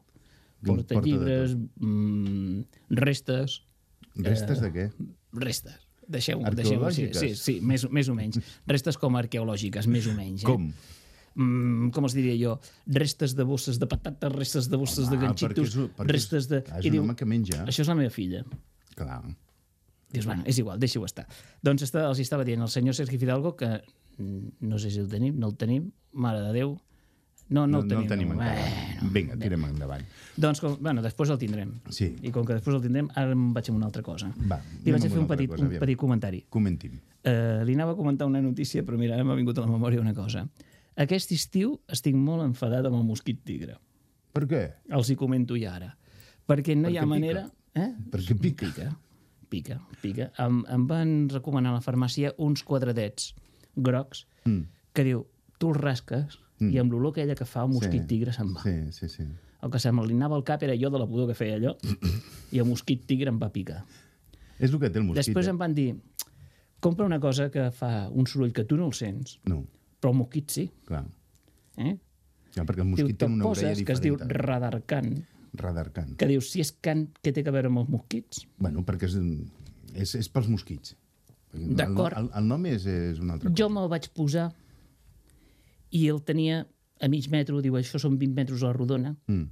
Porta porta llibres, mm, restes... Restes de què? Restes. Deixeu-ho, deixeu sí, Arqueològiques? sí, sí, més, més o menys. Restes com arqueològiques, més o menys. Eh? Com? Mm, com els diria jo? Restes de bosses de patates, restes de bosses de Home, ganxitos, és perquè és- restes de... és I un home que menja. Això és la meva filla. Clar. Dius, bueno, és igual, deixi-ho estar. Doncs està, els estava dient el senyor Sergi Fidalgo que no sé si el tenim, no el tenim, mare de Déu, no, no, No, el tenim. no el tenim encara. Bueno, Vinga, tirem endavant. doncs, com, bueno, després el tindrem. Sí. I com que després el tindrem, ara em vaig amb una altra cosa. Va, Li vaig a fer un petit, cosa, un aviam. petit comentari. Comentim. Uh, li anava a comentar una notícia, però mira, ara m'ha vingut a la memòria una cosa. Aquest estiu estic molt enfadat amb el mosquit tigre. Per què? Els hi comento ja ara. Perquè no hi ha Perquè pica. manera... Eh? Perquè pica. Pica, pica, pica. Em, em van recomanar a la farmàcia uns quadradets grocs Mm. que diu, tu els rasques Mm. i amb l'olor aquella que fa el mosquit Sí, tigre se'n va. Sí, sí, sí. El que se m'alinava al cap era jo de la pudor que feia allò i el mosquit tigre em va picar. És el que té el mosquit. Després eh? em van dir, compra una cosa que fa un soroll que tu no el sents, No, però el mosquit sí. clar. Eh? Ja, perquè el Diu, mosquit té te'n una orella poses, que es diu diferent. radarcan, Radarcan. que dius, si és can, què té a veure amb els mosquits? Bueno, perquè és, és, és pels mosquits. Perquè el- D'acord. El, el, nom és, és un altre. Jo me'l vaig posar i el tenia a mig metro, diu, això són 20 metres a la rodona, Mm.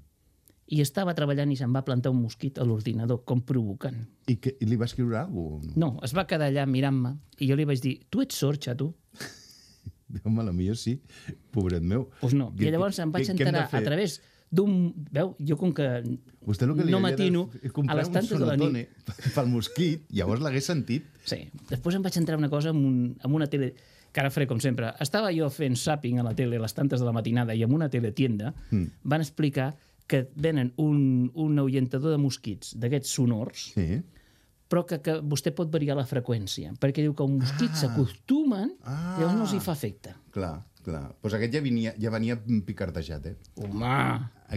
i estava treballant i se'n va plantar un mosquit a l'ordinador, com provocant. I, que, I li va escriure alguna cosa? No, es va quedar allà mirant-me i jo li vaig dir, tu ets sord, xato? Home, la millor sí, pobret meu. Doncs pues no. I llavors em vaig enterar a través d'un... Veu, jo com que Vostè que no de matino, a les tantes de la nit... pel mosquit, llavors l'hagués sentit. Sí. Després em vaig entrar una cosa amb, un, amb una tele que ara faré com sempre. Estava jo fent zapping a la tele a les tantes de la matinada i amb una teletienda Mm. van explicar que venen un, un ahuyentador de mosquits d'aquests sonors, Sí. Però que, que vostè pot variar la freqüència, perquè diu que els mosquits s'acostumen, Ah. llavors no els hi fa efecte. Clar, clar. Doncs pues aquest ja venia, ja venia picardejat, eh? Home!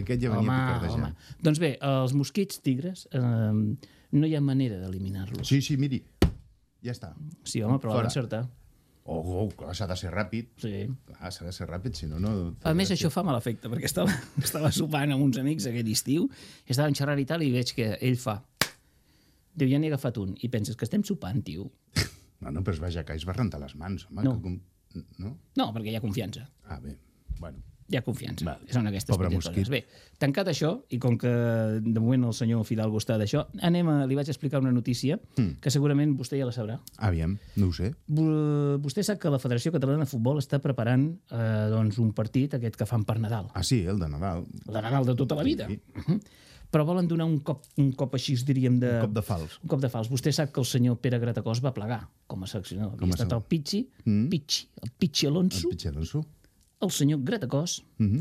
Aquest ja venia home, picardejat. home. Doncs bé, els mosquits tigres eh, no hi ha manera d'eliminar-los. Sí, sí, miri. Ja està. Sí, home, però va Fora. encertar. Oh, oh clar, s'ha de ser ràpid. Sí. Clar, s'ha de ser ràpid, si no, no... A més, això fa mal efecte, perquè estava, estava sopant amb uns amics aquest estiu, i estaven xerrant i tal, i veig que ell fa... Diu, ja n'he agafat un. I penses que estem sopant, tio. No, no, però es va aixecar i es va rentar les mans, home. No. Que com... No? No, perquè hi ha confiança. Ah, bé. Bueno. Hi ha confiança. Val. Són aquestes Pobre petites mosquit. coses. Bé, tancat això, i com que de moment el senyor Fidalgo està d'això, anem a, li vaig explicar una notícia Mm. que segurament vostè ja la sabrà. Aviam, no ho sé. Vo- Vostè sap que la Federació Catalana de Futbol està preparant eh, doncs, un partit, aquest que fan per Nadal. Ah, sí, el de Nadal. El de Nadal de tota la vida. Sí. Mhm. Però volen donar un cop, un cop així, diríem, de... Un cop de fals. Un cop de fals. Vostè sap que el senyor Pere Gratacós va plegar com a seleccionador. Com Havia estat el Pichi, Mm. Pichi, el Pichi Alonso, El Pitxer Alonso. el senyor Gratacós, Mm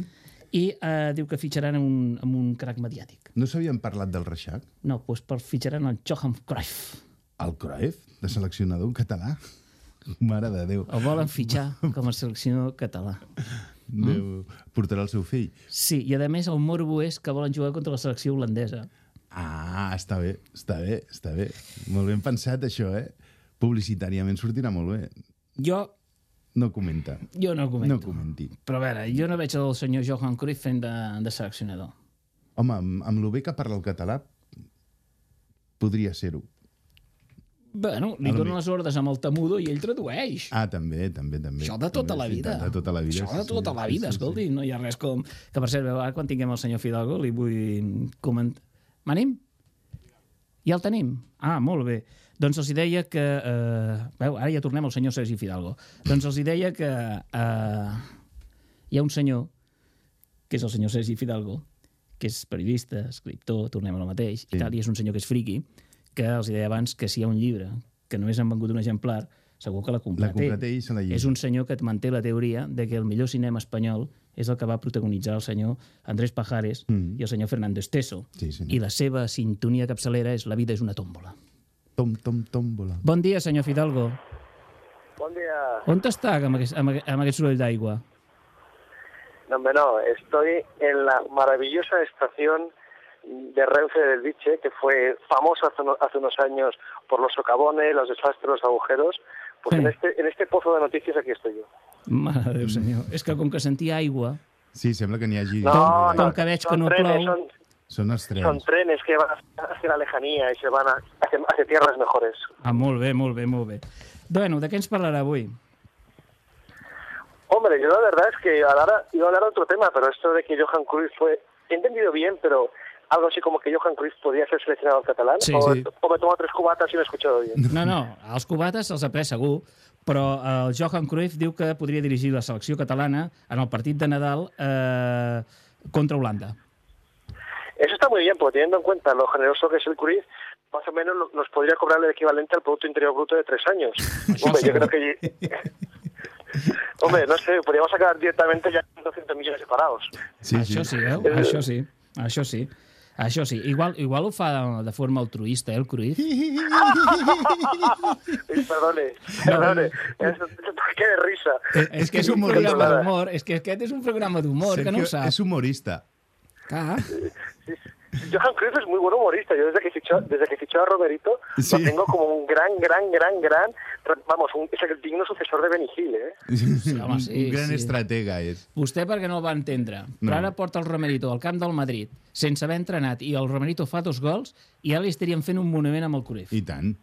i eh, diu que fitxaran un, amb un crac mediàtic. No s'havien parlat del Reixac? No, doncs per fitxaran el Johan Cruyff. El Cruyff, de seleccionador català? Mare de Déu. El volen fitxar com a seleccionador català. Déu portarà el seu fill. Sí, i a més el morbo és que volen jugar contra la selecció holandesa. Ah, està bé, està bé, està bé. Molt ben pensat, això, eh? Publicitàriament sortirà molt bé. Jo, No comenta. jo no comento. No comenti. Però a veure, jo no veig el senyor Johan Cruyff fent de, de seleccionador. Home, amb, amb lo bé que parla el català, podria ser-ho. Bueno, li donen les ordres amb el tamudo i ell tradueix. Ah, també, també, també. Això de tota També, la vida. veritat, De tota la vida. Això de sí, tota sí, la sí, vida, sí, escolti, no hi ha res com... Que per cert, veu, ara quan tinguem el senyor Fidalgo li vull comentar... M'anem? Ja el tenim? Ah, molt bé. Doncs els hi deia que... Eh... Veu, ara ja tornem al senyor Sergi Fidalgo. Doncs els hi deia que eh... hi ha un senyor, que és el senyor Sergi Fidalgo, que és periodista, escriptor, tornem a lo mateix, Sí. i tal, i és un senyor que és friqui, que els deia abans que si hi ha un llibre que només han vengut un exemplar, segur que l'ha comprat, ell llegit. És un senyor que et manté la teoria de que el millor cinema espanyol és el que va protagonitzar el senyor Andrés Pajares Mm. i el senyor Fernando Esteso. Sí, sí. I la seva sintonia capçalera és La vida és una tòmbola. Tom, tom, tombola. Bon dia, senyor Fidalgo. Buen día. On està amb aquest, amb aquest, amb aquest soroll d'aigua? No, hombre, no, estoy en la maravillosa estación de Renfe del Diche, que fue famosa hace, uno- hace unos años por los socavones, los desastres, los agujeros. Pues Sí. en, este, en este pozo de noticias aquí estoy yo. Mare de Déu, senyor. És que com que sentia aigua, Sí, sembla que n'hi hagi... No, com no, que veig que son no trenes, plou... son, Són els trens. son trenes que van hacia la lejanía y se van a, hacia, hacia tierras mejores. Ah, molt bé, molt bé, molt bé. Bueno, de què ens parlarà avui? Hombre, yo la verdad es que ahora iba a hablar de otro tema, pero esto de que Johan Cruyff fue, he entendido bien, pero algo así como que Johan Cruyff podía ser seleccionado catalán, Sí, o, sí. o me tomo tres cubatas y me he escuchado bien. No, no, els cubates els ha pres segur, però el Johan Cruyff diu que podria dirigir la selecció catalana en el partit de Nadal eh, contra Holanda. Eso está muy bien, porque teniendo en cuenta lo generoso que es el Cruyff, más o menos nos podría cobrar el equivalente al Producto Interior Bruto de tres años. Hombre, yo creo que... Hombre, no sé, podríamos sacar directamente ya 200 millones separados. Sí, Això sí, veu? Això sí, això sí. Això sí, igual, igual ho fa de forma altruista, eh, el Cruyff. Uy, perdone, perdone. Es- ¡Qué de risa! És que és un programa d'humor, és que aquest és un programa d'humor, que no ho sap. és humorista. Clar. Johan Cruyff es muy buen humorista. Yo desde que fichó, desde que fichó a Roberito Sí. lo tengo como un gran, gran, gran, gran, vamos, un, es el digno sucesor de Benny Hill, ¿eh? home, un, sí, un gran sí. estratega és. Vostè perquè no el va entendre, però No. ara porta el Romerito al camp del Madrid sense haver entrenat i el Romerito fa dos gols i ara li estaríem fent un monument amb el Cruyff. I tant.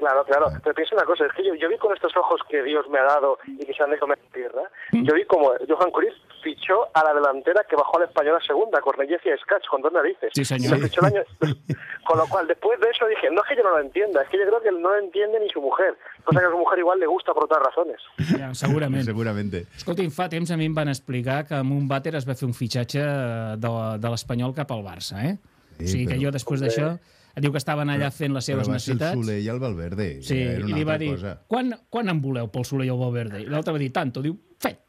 Claro, claro. Pero piensa una cosa, es que yo, yo vi con estos ojos que Dios me ha dado y que se han de comer tierra, yo vi como Johan Cruyff fichó a la delantera que bajó a la española segunda, Cornellez y Scatch, con dos narices. Sí, señor. Y lo fichó el año- Con lo cual, después de eso dije, no es que yo no lo entienda, es que yo creo que no lo entiende ni su mujer. Cosa que a su mujer igual le gusta por otras razones. Ja, segurament. Seguramente. Escolti, fa temps a mi em van explicar que amb un vàter es va fer un fitxatge de, de l'Espanyol cap al Barça, eh? Sí, o sigui que però- jo després d'això... Diu que estaven allà fent les seves Però va ser el necessitats. Soler i el Valverde. Sí, ja era i una li va dir, cosa. quan, quan en voleu pel Soler i el Valverde? I l'altre va dir, tanto. Diu, fet,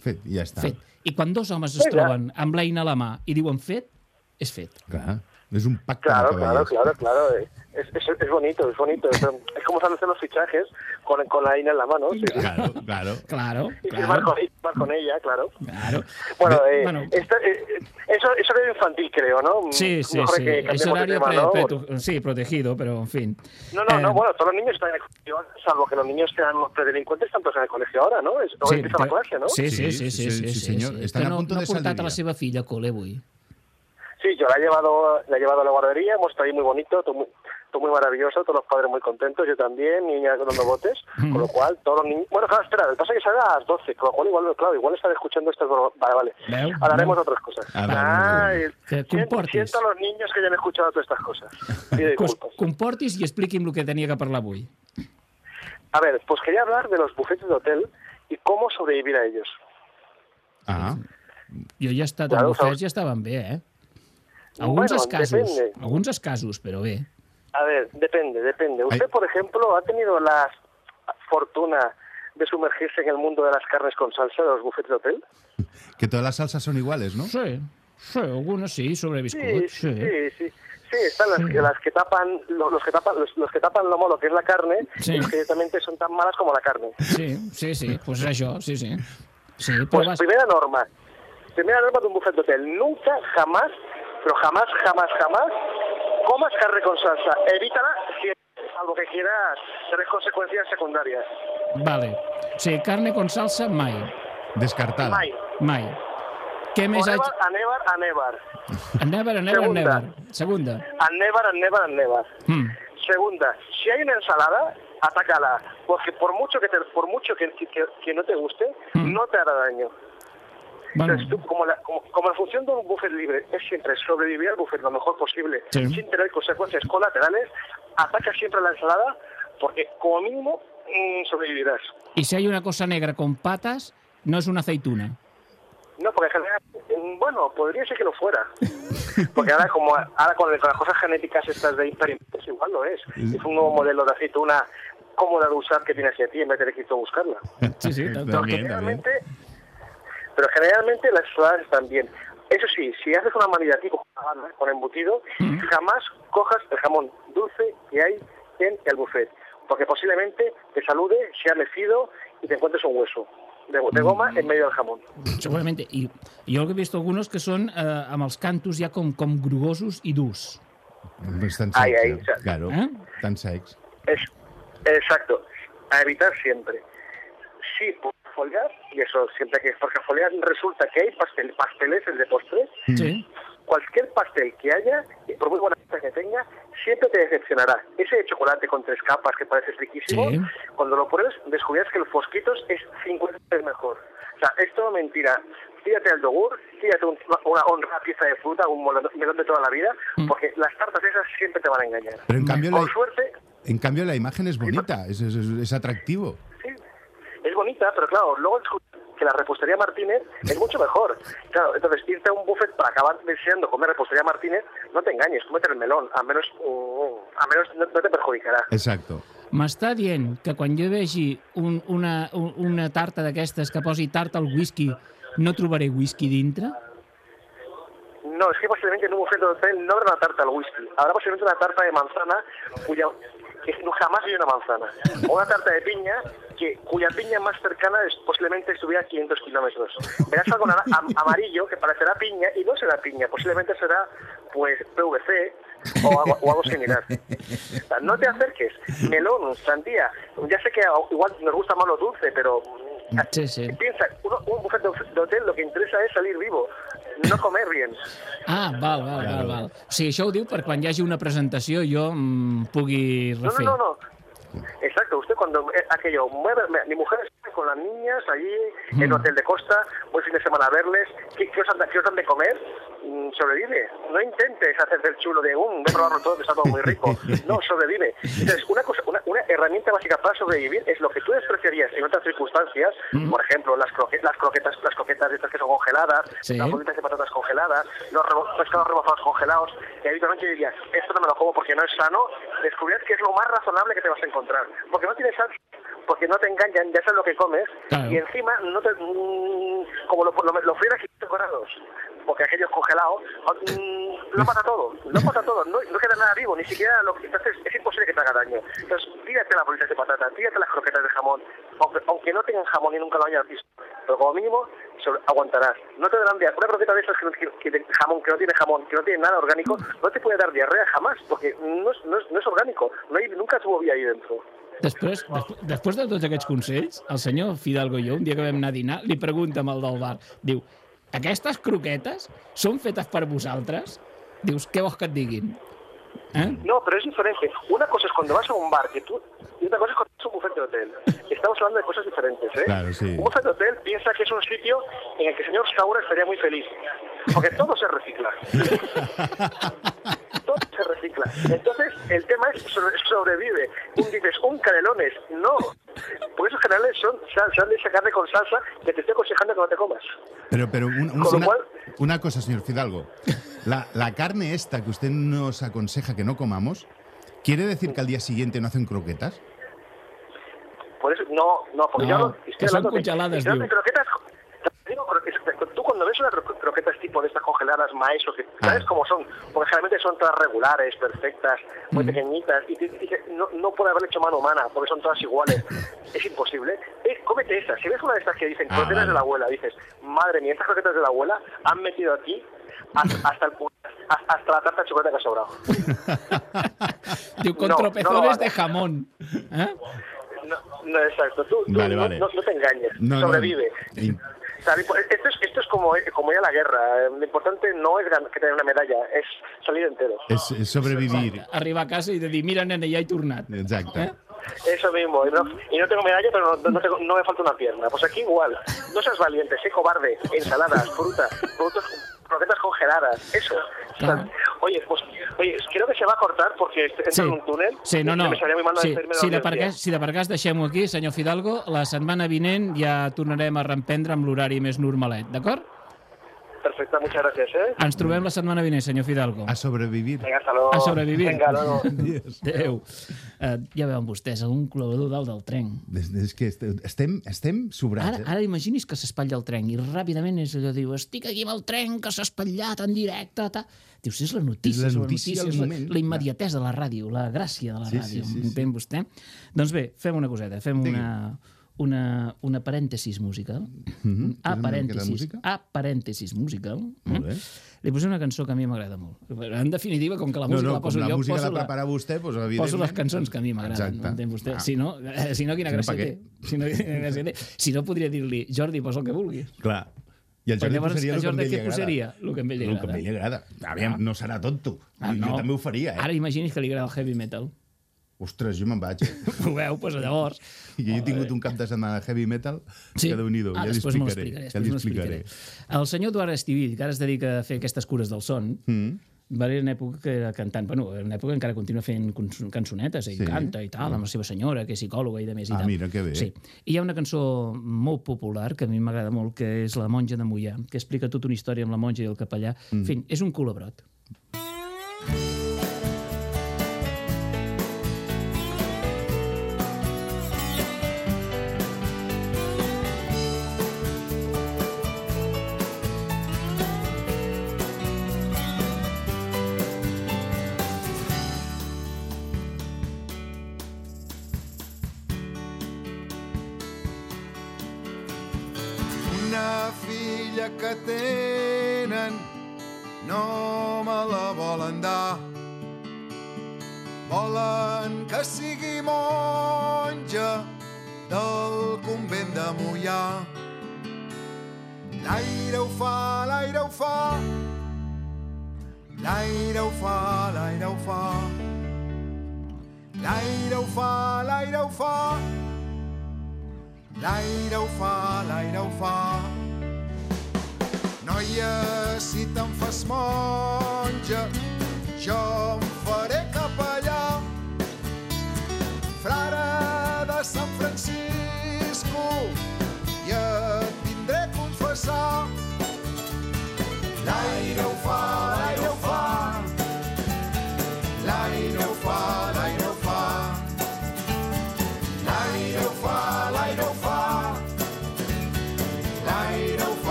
Fet, i ja està. fet. I quan dos homes es troben amb l'eina a la mà i diuen fet, és fet. Clar. Es un pacto Claro, claro, claro, claro. Eh. Es, es, es bonito, es bonito. Es, es como hacer los fichajes con, con la INA en la mano. sí. Claro, claro. Claro, Y firmar claro. con, con ella, claro. claro. Bueno, eh, Bueno. esta- eh, eh, eso, eso era infantil, creo, ¿no? Sí, sí, Mejor sí. que Es horario tema, pre- ¿no? pre- sí, protegido, pero en fin. No, no, Eh, no, bueno, todos los niños están en el colegio, salvo que los niños sean los predelincuentes, están todos en el colegio ahora, ¿no? Es, Sí, empieza la clase, ¿no? Sí, sí, Sí, sí, sí, sí, sí, sí, sí, sí. Estan Que a no, punto no de portat salir a la seva filla a col·le avui. Sí, yo la he llevado, la he llevado a la guardería, hemos estado ahí muy bonito, todo muy, todo muy maravilloso, todos los padres muy contentos, yo también, niñas dando botes, Mm. con lo cual todos los niños... Bueno, claro, espera, el pasa es que sale a las 12, con lo cual igual, claro, igual están escuchando esto, vale, vale. Hablaremos de otras cosas. A ver, Que siento, siento a los niños que ya han escuchado todas estas cosas. Pido disculpas. comportis i expliqui'm el que tenia que parlar avui. A ver, pues quería hablar de los bufetes de hotel y cómo sobrevivir a ellos. Ah, Jo ja he estat Claro, en bufets i estaven bé, eh? Alguns Bueno, escasos, depende. alguns escasos, però bé. A ver, depende, depende. Usted, Ay. por ejemplo, ha tenido la fortuna de sumergirse en el mundo de las carnes con salsa de los bufetes de hotel. que todas las salsas son iguales, ¿no? Sí, sí, algunes sí, Sí, sobreviscut, sí, sí. sí. Sí, están las, que- las que tapan lo- los, que tapan los, los que tapan lo malo que es la carne Sí. y los que directamente son tan malas como la carne. Sí, sí, sí, pues això, sí, sí. Sí, però Pues vas... primera norma, primera norma de un buffet de hotel, nunca, jamás, pero jamás, jamás, jamás comas carne con salsa. Evítala si algo que quieras tener consecuencias secundarias. Vale. Sí, carne con salsa, mai. Descartada. Mai. Mai. Què més haig... a nevar, a nevar. A never, a never, a Segunda. never. Segunda. A nevar, a nevar, a nevar. Mm. Segunda, si hay una ensalada, atácala, porque por mucho que te, por mucho que, que, que no te guste, Mm. no te hará daño. Bueno, Entonces, tú, como, la, como, como la función de un buffet libre es siempre sobrevivir al buffet lo mejor posible, Sí. sin tener consecuencias colaterales, ataca siempre la ensalada, porque como mínimo mm, sobrevivirás. y si hay una cosa negra con patas, no es una aceituna. No, porque en general, mm, bueno, podría ser que lo fuera. Porque ahora, como ahora con, las cosas genéticas estas de imperimentos, igual lo es. Es un nuevo modelo de aceituna cómoda de usar que tiene hacia ti en vez de tener que irte a buscarla. Sí, sí, Pero También, también. Pero generalmente las ensaladas están bien. Eso sí, si haces una manida tipo con embutido, jamás cojas el jamón dulce que hay en el buffet. Porque posiblemente te salude, sea mecido y te encuentres un hueso de, goma en medio del jamón. Segurament. I, jo he vist algunos que són eh, amb els cantos ja com, com grogosos i durs. Ay, secs, ay, eh? o sea- Claro, ¿Eh? tan secs. Es, exacto, a evitar siempre. Sí, por foliar, y eso siempre que, porque foliar resulta que hay pastel, pasteles de postre, Sí. cualquier pastel que haya, por muy buena pinta que tenga, siempre te decepcionará. Ese de chocolate con tres capas que parece riquísimo, Sí. cuando lo pruebes descubrirás que el Fosquitos es 50 veces mejor. O sea, es todo mentira. Tírate al yogur, tírate un- una, una pieza de fruta, un melón melón de toda la vida, Mm. porque las tartas esas siempre te van a engañar. Pero en cambio, Con la, suerte, en cambio la imagen es bonita, es, es- es- es atractivo. Es bonita, pero claro, luego que la repostería Martínez es mucho mejor. Claro, entonces irte a un buffet para acabar deseando comer repostería Martínez, no te engañes, cómete el melón, a menos, mm, a menos no, no te perjudicará. Exacto. M'està dient que quan jo vegi un, una, un, una tarta d'aquestes que posi tarta al whisky, no trobaré whisky dintre? No, es que posiblemente en un buffet de hotel no habrá una tarta al whisky, habrá posiblemente una tarta de manzana cuya que no- jamás hay una manzana, o una tarta de piña que, cuya piña más cercana es, posiblemente estuviera a 500 kilómetros. Verás algo amarillo que parecerá piña y no será piña, posiblemente será pues PVC o algo, o algo similar. O sea, no te acerques, melón, sandía, ya sé que igual nos gusta más lo dulce, pero Sí, sí. piensa, uno- un buffet de hotel lo que interesa es salir vivo, no comer bien. Ah, val, val, val, val. O sigui, això ho diu per quan hi hagi una presentació jo mm, pugui No, refer. no, no, no. Exacto, usted cuando eh, aquello, mueve, mi mujer con las niñas allí en Mm. un hotel de costa, voy fin de semana a verles, ¿qué, qué os, han, de- qué os han de comer? Mm, sobrevive. No intentes hacer del chulo de un, voy a probarlo todo, que está todo muy rico. No, sobrevive. Entonces, una, cosa, una, una herramienta básica para sobrevivir es lo que tú despreciarías en otras circunstancias, Mm. por ejemplo, las, croque- las croquetas las croquetas estas que son congeladas, Sí. las bolitas de patatas congeladas, los pescados rebozados congelados, y habitualmente dirías, esto no me lo como porque no es sano, descubrirás que es lo más razonable que te vas a encontrar. Porque no tienes porque no te engañan, ya sabes lo que comes, Claro. y encima no te, mm, como lo, lo, lo fríen a 500 grados, porque aquello es congelado, mm, lo mata todo, lo mata todo, no, no queda nada vivo, ni siquiera lo que entonces es imposible que te haga daño. Entonces, tírate las bolitas de patata, tírate las croquetas de jamón, aunque, aunque no tengan jamón y nunca lo hayas visto, pero como mínimo sobre- aguantarás. No te darán diarrea, una croqueta de esas que, no- que, de jamón, que no tiene jamón, que no tiene nada orgánico, no te puede dar diarrea jamás, porque no es, no es, no es orgánico, no hay, nunca tuvo vida ahí dentro. Després, després, després de tots aquests consells, el senyor Fidalgo i jo, un dia que vam anar a dinar, li pregunta amb el del bar, diu, aquestes croquetes són fetes per vosaltres? Dius, què vols que et diguin? Eh? No, pero es diferente. Una cosa es cuando vas a un bar que tú y otra cosa es cuando es un buffet de hotel. Estamos hablando de cosas diferentes, ¿eh? Claro, sí. Un buffet de hotel piensa que es un sitio en el que el señor Saura estaría muy feliz. Porque todo se recicla. todo se recicla. Entonces, el tema es sobre- sobrevive. Un dices, un canelones. No. Porque esos canelones son sal, sal de esa carne con salsa que te estoy aconsejando que no te comas. Pero, pero un- un- Con lo una, cual- una cosa, señor Fidalgo. La, la carne esta que usted nos aconseja que no comamos, ¿quiere decir que al día siguiente no hacen croquetas? Por eso, no, no, porque No, yo estoy hablando de croquetas. te digo, croquetas, cuando ves unas cro- croquetas tipo de estas congeladas maestro, que sabes Ah. cómo son, porque generalmente son todas regulares, perfectas, muy pequeñitas, y te dice, no, no puede haber hecho mano humana, porque son todas iguales. es imposible. Eh, cómete estas. Si ves una de estas que dicen Ah, croquetas vale. de la abuela, dices, madre mía, estas croquetas de la abuela han metido aquí hasta, hasta el hasta la tarta de chocolate que ha sobrado. Diu, con No, tropezones no vale. de jamón. Eh? No, no exacto. Tú, tú Vale, no, vale. no- no te engañes. Sobrevive. Sea, esto es, esto es como, como ir a la guerra. Lo importante no es que tener una medalla, es salir entero. Es, es sobrevivir. Arribar a casa i dir, mira, nena, ja he tornat. Exacte. Eh? Eso mismo. Y no, y no tengo medalla, pero no, no tengo- no me falta una pierna. Pues aquí igual. No seas valiente, sé cobarde. Ensaladas, fruta, productos, croquetas congeladas. Eso. Claro. oye, pues oye, creo que se va a cortar porque entra Sí. en un túnel. Sí, no, no. Sí, si, la de per audiencia. cas, si cas deixem-ho aquí, senyor Fidalgo, la setmana vinent ja tornarem a reemprendre amb l'horari més normalet, d'acord? Perfecta, muchas gracias, ¿eh? Ens trobem la setmana vinent, senyor Fidalgo. A sobrevivir. Venga, hasta luego. A sobrevivir. Venga, luego. Adéu. Uh, ja veuen vostès, un col·laborador dalt del tren. És, és que est- estem, estem sobrats, Ara, eh? ara imagini's que s'espatlla el tren i ràpidament és allò, diu, estic aquí amb el tren que s'ha espatllat en directe. Ta. Dius, és la notícia, És la és notícia al és la, moment. la immediatesa de la ràdio, la gràcia de la Sí, ràdio. sí, sí, sí. Entén vostè? Doncs bé, fem una coseta, fem Digui. una, una, una parèntesis musical. A una miqueta de parèntesis, música? a parèntesis musical. Molt bé. Li posem una cançó que a mi m'agrada molt. En definitiva, com que la No, música no, la com poso la jo, música poso la prepara vostè, doncs, Poso evidentment... les cançons que a mi m'agraden, no vostè? Ah. Si, no, eh, si no, quina no, gràcia té? Si no, quina gràcia té? Si no, podria dir-li, Jordi, posa el que vulguis. Clar. I el Jordi llavors, posaria el el que a Jordi ell què agrada. posaria? El que a ell li El que a agrada. ell li agrada. Aviam, no serà tonto. Ah, Jo també ho faria, eh? Ara imagini's que li agrada el heavy metal. Ostres, jo me'n vaig. eh? Ho veu? Doncs llavors... I jo he tingut un cap de setmana heavy metal que déu nhi ah, ja l'explicaré. Ja l'explicaré. El senyor Eduard Estivill, que ara es dedica a fer aquestes cures del son, Mm. va haver una època que era cantant, bueno, en una època encara continua fent cançonetes, ell Sí. canta i tal, amb la seva senyora, que és psicòloga i de més i Ah, tal. mira, que bé. Sí. I hi ha una cançó molt popular, que a mi m'agrada molt, que és La monja de Mollà, que explica tota una història amb la monja i el capellà. Mm. En fi, és un colabrot. Una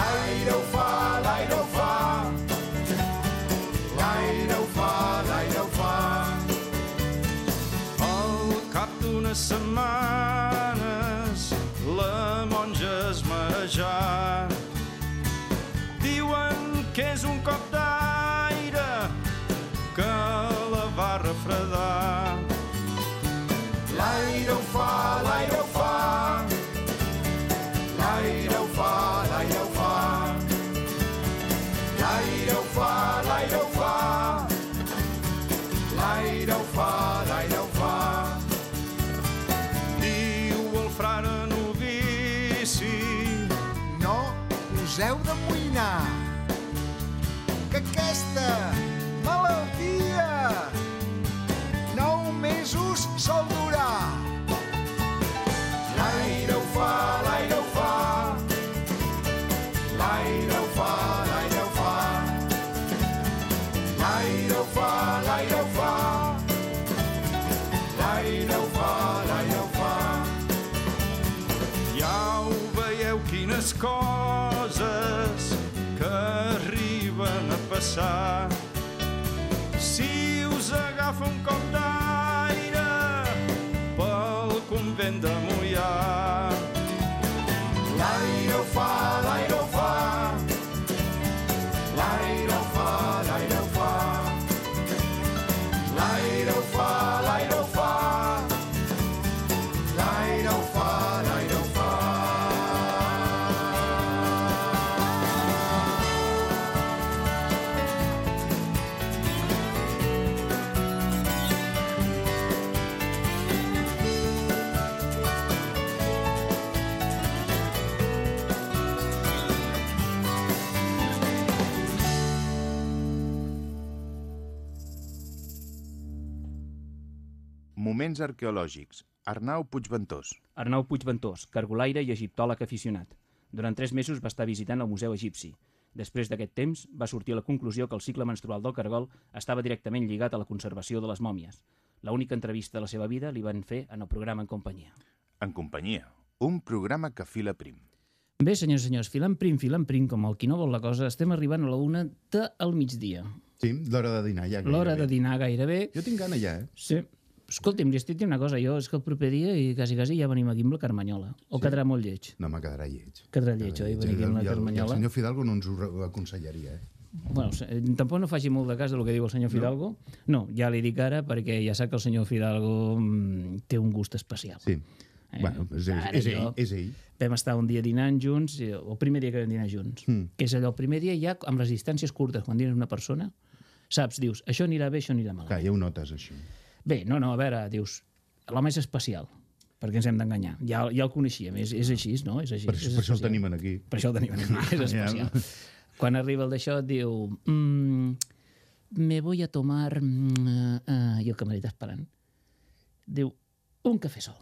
L'aire ho fa, l'aire ho fa. L'aire ho fa, l'aire ho fa. Al cap d'unes setmanes la monja es marejar. Diuen que és un cop de que Moments arqueològics. Arnau Puigventós. Arnau Puigventós, cargolaire i egiptòleg aficionat. Durant tres mesos va estar visitant el Museu Egipci. Després d'aquest temps, va sortir a la conclusió que el cicle menstrual del cargol estava directament lligat a la conservació de les mòmies. La única entrevista de la seva vida li van fer en el programa En companyia. En companyia. Un programa que fila prim. Bé, senyors i senyors, filant prim, filant prim, com el qui no vol la cosa, estem arribant a la una del migdia. Sí, l'hora de dinar ja. L'hora de dinar gairebé. Jo tinc gana ja, eh? Sí. Escolti'm, li estic dient una cosa, jo és que el proper dia i quasi, quasi ja venim aquí amb la Carmanyola. O Sí? quedarà molt lleig. No, me quedarà lleig. Quedarà lleig, oi? Venir aquí amb la I el, el Carmanyola. senyor Fidalgo no ens ho aconsellaria, eh? Bueno, tampoc no faci molt de cas del que diu el senyor Fidalgo. No, ja li dic ara perquè ja sap que el senyor Fidalgo mm, té un gust especial. Sí. Bueno, és Ara és jo- ell, és ell. Vam estar un dia dinant junts, el primer dia que vam dinar junts, Mm. que és allò, el primer dia ja amb les distàncies curtes, quan dines una persona, saps, dius, això anirà bé, això anirà malament. Clar, ja ho notes, això. Bé, no, no, a veure, dius, l'home és especial, perquè ens hem d'enganyar. Ja, ja el coneixíem, és, és així, no? És així, Per, és per això el tenim aquí. Per això el tenim aquí, és Ja. especial. Quan arriba el d'això et diu mm, me voy a tomar mm, uh, i el camarer està esperant diu, un cafè sol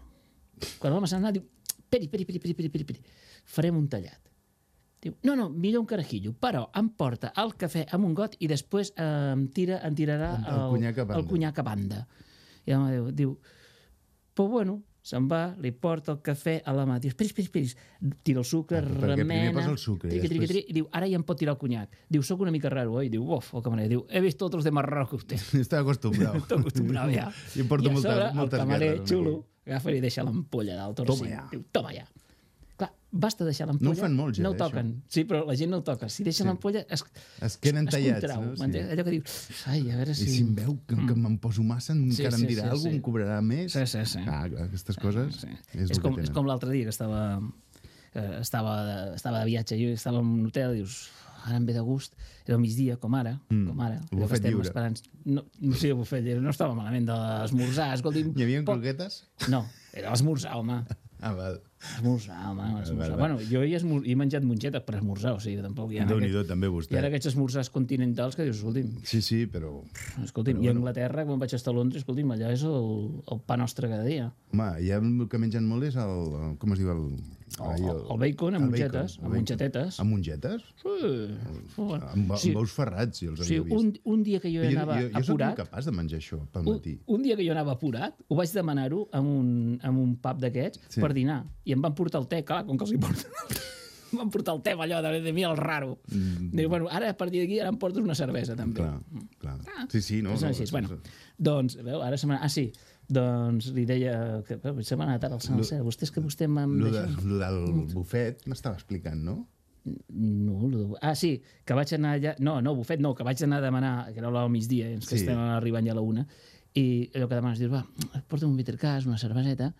quan l'home s'ha anat diu peri, peri, peri, peri, peri, peri, peri, farem un tallat diu, no, no, millor un carajillo però em porta el cafè amb un got i després eh, em, tira, em tirarà El- el conyac a banda. el conyac a banda i l'home diu, diu pues bueno, se'n va, li porta el cafè a la mà, diu, espera, espera, espera, tira el sucre, Ah, remena, el sucre triqui, triqui, triqui, i diu, ara ja em pot tirar el conyac. Diu, sóc una mica raro, oi? Diu, uf, el camarer. Diu, he vist otros de usted. Està acostumbrat. Està acostumbrat, ja. I em porto I a moltes, sobre, moltes el camarer guerres, xulo agafa i deixa l'ampolla dalt, Toma ja. Diu, toma ja. Clar, basta deixar l'ampolla. No ho fan molt, ja, No ho eh, toquen. Sí, però la gent no ho toca. Si deixa Sí. l'ampolla, es, Es queden es tallats, contrau, no? Sí. m'entens? Allò que diu, ai, a veure I si... si em veu que, que me'n poso massa, encara em dirà alguna cosa, em cobrarà més. Sí, sí, sí. Ah, clar, aquestes coses sí. és, És, el com, és com l'altre dia que estava, eh, estava, estava de viatge, jo estava en un hotel i dius, ara em ve de gust, era al migdia, com ara, Mm. com ara. El bufet que estem lliure. Esperant. No, no sé, el bufet lliure, no estava malament d'esmorzar, escolti'm. Hi havia pot- croquetes? No, era esmorzar, home. Ah, val. Esmorzar, home, esmorzar. Bueno, jo he, esmor... he menjat mongetes per esmorzar, o sigui, tampoc hi ha... Déu-n'hi-do, també, vostè. Hi ha aquests esmorzars continentals que dius, escolti'm, Sí, sí, però... escolti'm, Però i a bueno. Anglaterra, quan vaig estar a Londres, escolti'm, allà és el, el pa nostre cada dia. Home, ja el que mengen molt és el com es diu? El, ai, El, el bacon amb el mongetes, amb el mongetetes. Amb mongetes? Sí. Amb, Sí. amb ous ferrats, si els Sí, havia vist. un, un dia que jo, jo, anava jo, jo soc apurat... incapaç de menjar això pel un, matí. un dia que jo anava apurat, ho vaig demanar-ho amb un, un pub d'aquests Sí. per dinar. I em van portar el te, clar, com que els hi porten el te. Van portar el tema allò de, de mi el raro. Mm. Diu, bueno, ara a partir d'aquí ara em portes una cervesa, també. Clar, clar. Sí, sí, no. No, així. és- bueno, doncs, veu, ara se. Ah, sí, doncs li deia que se m'ha anat ara al Sant Cel. Vostè és que vostè m'ha... Lo, de, lo del bufet m'estava explicant, no? No, lo. Ah, sí, que vaig anar allà... No, no, bufet no, que vaig anar a demanar, que era l'hora del migdia, ens que Sí. estem arribant ja a la una, i allò que demanes, dius, va, porta'm un vitricàs, una cerveseta,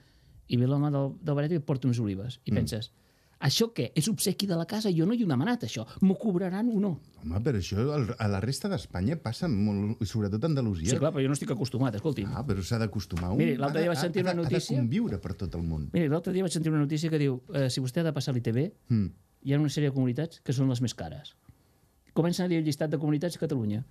i ve l'home del, del baret i et porta unes olives. I Mm. penses, això què? És obsequi de la casa? Jo no hi he demanat, això. M'ho cobraran o no? Home, però això a la resta d'Espanya passa molt, i sobretot a Andalusia. Sí, clar, però jo no estic acostumat, escolti'm. Ah, però s'ha d'acostumar un. Miri, l'altre dia vaig sentir una notícia- Ha de conviure per tot el món. Mira, l'altre dia vaig sentir una notícia que diu eh, si vostè ha de passar l'ITB, Mm. hi ha una sèrie de comunitats que són les més cares. Comencen a dir el llistat de comunitats a Catalunya.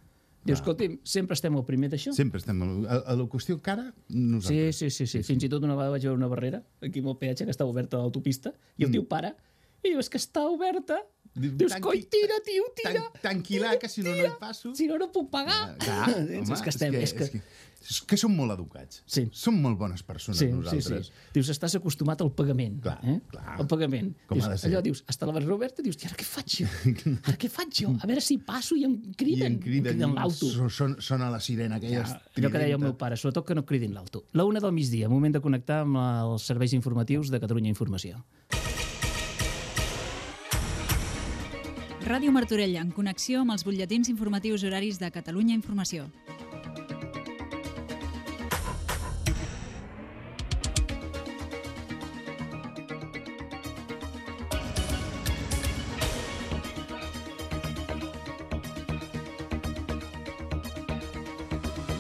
Diu, escolti'm, sempre estem al primer d'això. Sempre estem... A, a la qüestió cara, Sí, nosaltres. sí, sí, sí. Fins i tot una vegada vaig veure una barrera aquí amb el peatge que estava oberta a l'autopista i el Mm. tio para i diu, és que està oberta. Diu, Dius, "Tranqui- coi, tira, tio, tira. Tan, tranquil·la, que si no, no hi passo. Si no, no puc pagar. Clar, és, és que estem... És que, és que, és que som molt educats. Sí. Som molt bones persones, sí, sí, nosaltres. sí. Dius, estàs acostumat al pagament. Clar, eh? clar. El pagament. Com dius, ha de ser. allò dius, està la barrera oberta, dius, "I ara què faig jo? Ara què faig jo? A veure si passo i em I criden. en criden, criden l'auto. so- son, sona la sirena aquella Ja, allò que deia el meu pare, sobretot que no cridin l'auto. La una del migdia, moment de connectar amb els serveis informatius de Catalunya Informació. Ràdio Martorell, en connexió amb els butlletins informatius horaris de Catalunya Informació.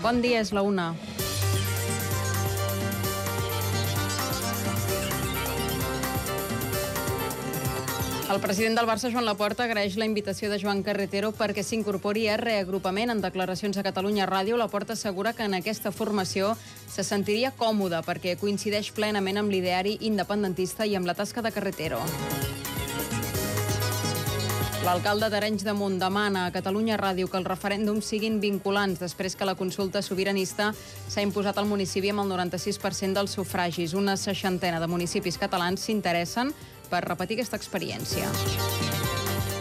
Bon dia, és la una. El president del Barça, Joan Laporta, agraeix la invitació de Joan Carretero perquè s'incorpori a reagrupament en declaracions a Catalunya Ràdio. Laporta assegura que en aquesta formació se sentiria còmode perquè coincideix plenament amb l'ideari independentista i amb la tasca de Carretero. L'alcalde d'Arenys de Munt demana a Catalunya Ràdio que els referèndums siguin vinculants després que la consulta sobiranista s'ha imposat al municipi amb el 96% dels sufragis. Una seixantena de municipis catalans s'interessen per repetir aquesta experiència.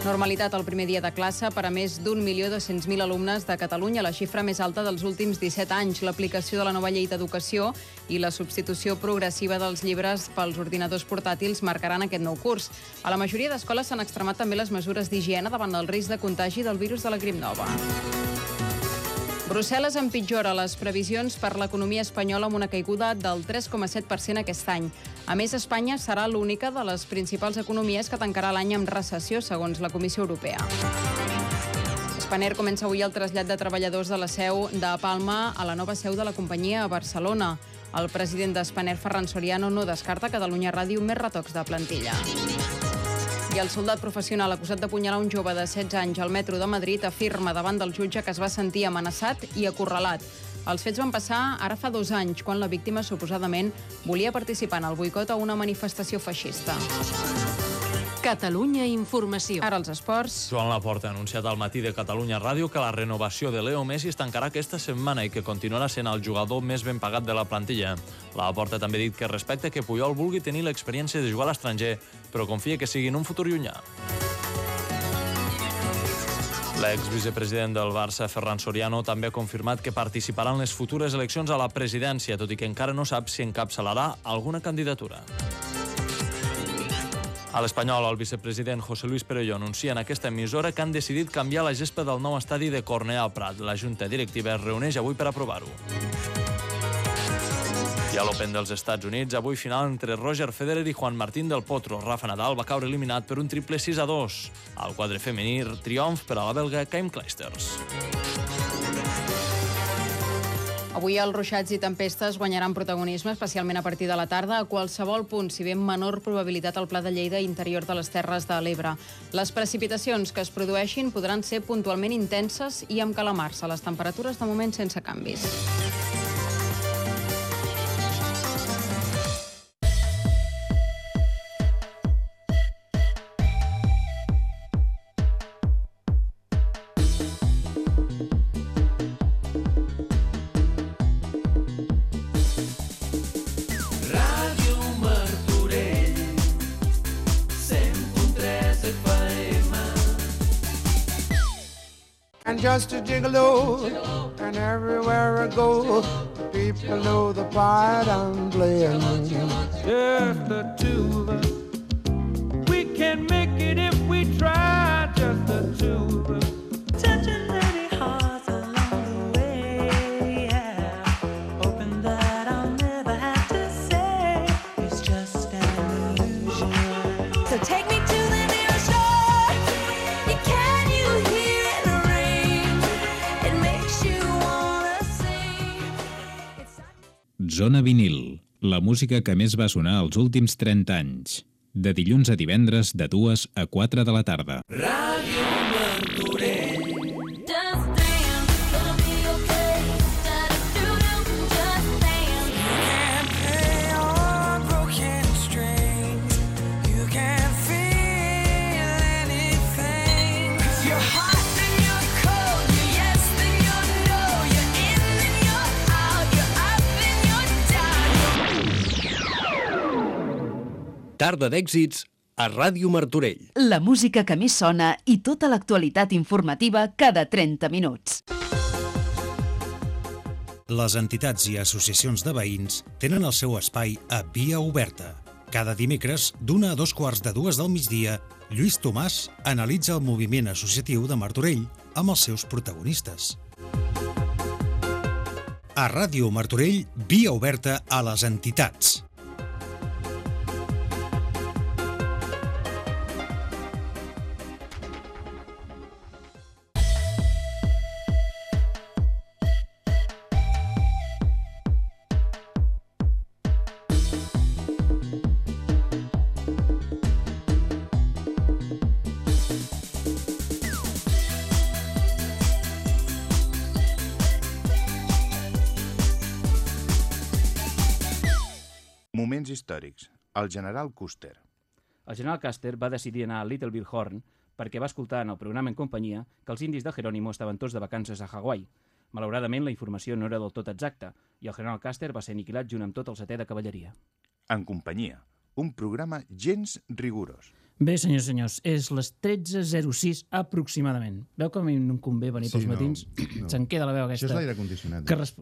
Normalitat el primer dia de classe per a més d'un milió dos-cents mil alumnes de Catalunya, la xifra més alta dels últims 17 anys. L'aplicació de la nova llei d'educació i la substitució progressiva dels llibres pels ordinadors portàtils marcaran aquest nou curs. A la majoria d'escoles s'han extremat també les mesures d'higiene davant del risc de contagi del virus de la grip nova. Brussel·les empitjora les previsions per l'economia espanyola amb una caiguda del 3,7% aquest any. A més, Espanya serà l'única de les principals economies que tancarà l'any amb recessió, segons la Comissió Europea. Spanair comença avui el trasllat de treballadors de la seu de Palma a la nova seu de la companyia a Barcelona. El president d'Spanair, Ferran Soriano, no descarta Catalunya Ràdio més retocs de plantilla. I el soldat professional acusat d'apunyalar un jove de 16 anys al metro de Madrid afirma davant del jutge que es va sentir amenaçat i acorralat. Els fets van passar ara fa dos anys, quan la víctima suposadament volia participar en el boicot a una manifestació feixista. Catalunya Informació. Ara els esports. Joan Laporta ha anunciat al matí de Catalunya Ràdio que la renovació de Leo Messi es tancarà aquesta setmana i que continuarà sent el jugador més ben pagat de la plantilla. Laporta també ha dit que respecta que Puyol vulgui tenir l'experiència de jugar a l'estranger, però confia que sigui en un futur llunyà. L'exvicepresident del Barça, Ferran Soriano, també ha confirmat que participarà en les futures eleccions a la presidència, tot i que encara no sap si encapçalarà alguna candidatura. A l'Espanyol, el vicepresident José Luis Perelló anuncia en aquesta emissora que han decidit canviar la gespa del nou estadi de Cornellà al Prat. La Junta Directiva es reuneix avui per aprovar-ho. I a l'Open dels Estats Units, avui final entre Roger Federer i Juan Martín del Potro. Rafa Nadal va caure eliminat per un triple 6 a 2. Al quadre femení, triomf per a la belga Keim Kleisters. Avui els ruixats i tempestes guanyaran protagonisme, especialment a partir de la tarda, a qualsevol punt, si bé amb menor probabilitat al Pla de Lleida interior de les Terres de l'Ebre. Les precipitacions que es produeixin podran ser puntualment intenses i amb calamars les temperatures de moment sense canvis. Just a gigolo, and everywhere I go, people know the part I'm playing. Just the two of us. We can make it if we try, just the two of us. Zona vinil, la música que més va sonar els últims 30 anys. De dilluns a divendres, de 2 a 4 de la tarda. Ràdio Tarda d'èxits a Ràdio Martorell. La música que més sona i tota l'actualitat informativa cada 30 minuts. Les entitats i associacions de veïns tenen el seu espai a Via Oberta. Cada dimecres, d'una a dos quarts de dues del migdia, Lluís Tomàs analitza el moviment associatiu de Martorell amb els seus protagonistes. A Ràdio Martorell, Via Oberta a les entitats. El general Custer. El general Custer va decidir anar a Little Bighorn perquè va escoltar en el programa en companyia que els indis de Jerónimo estaven tots de vacances a Hawaii. Malauradament, la informació no era del tot exacta i el general Custer va ser aniquilat junt amb tot el setè de cavalleria. En companyia. Un programa gens rigorós. Bé, senyors i senyors, és les 13.06 aproximadament. Veu com a mi no em convé venir Sí, pels no, matins? no. Se'n queda la veu Això aquesta. és l'aire condicionat, Que resp...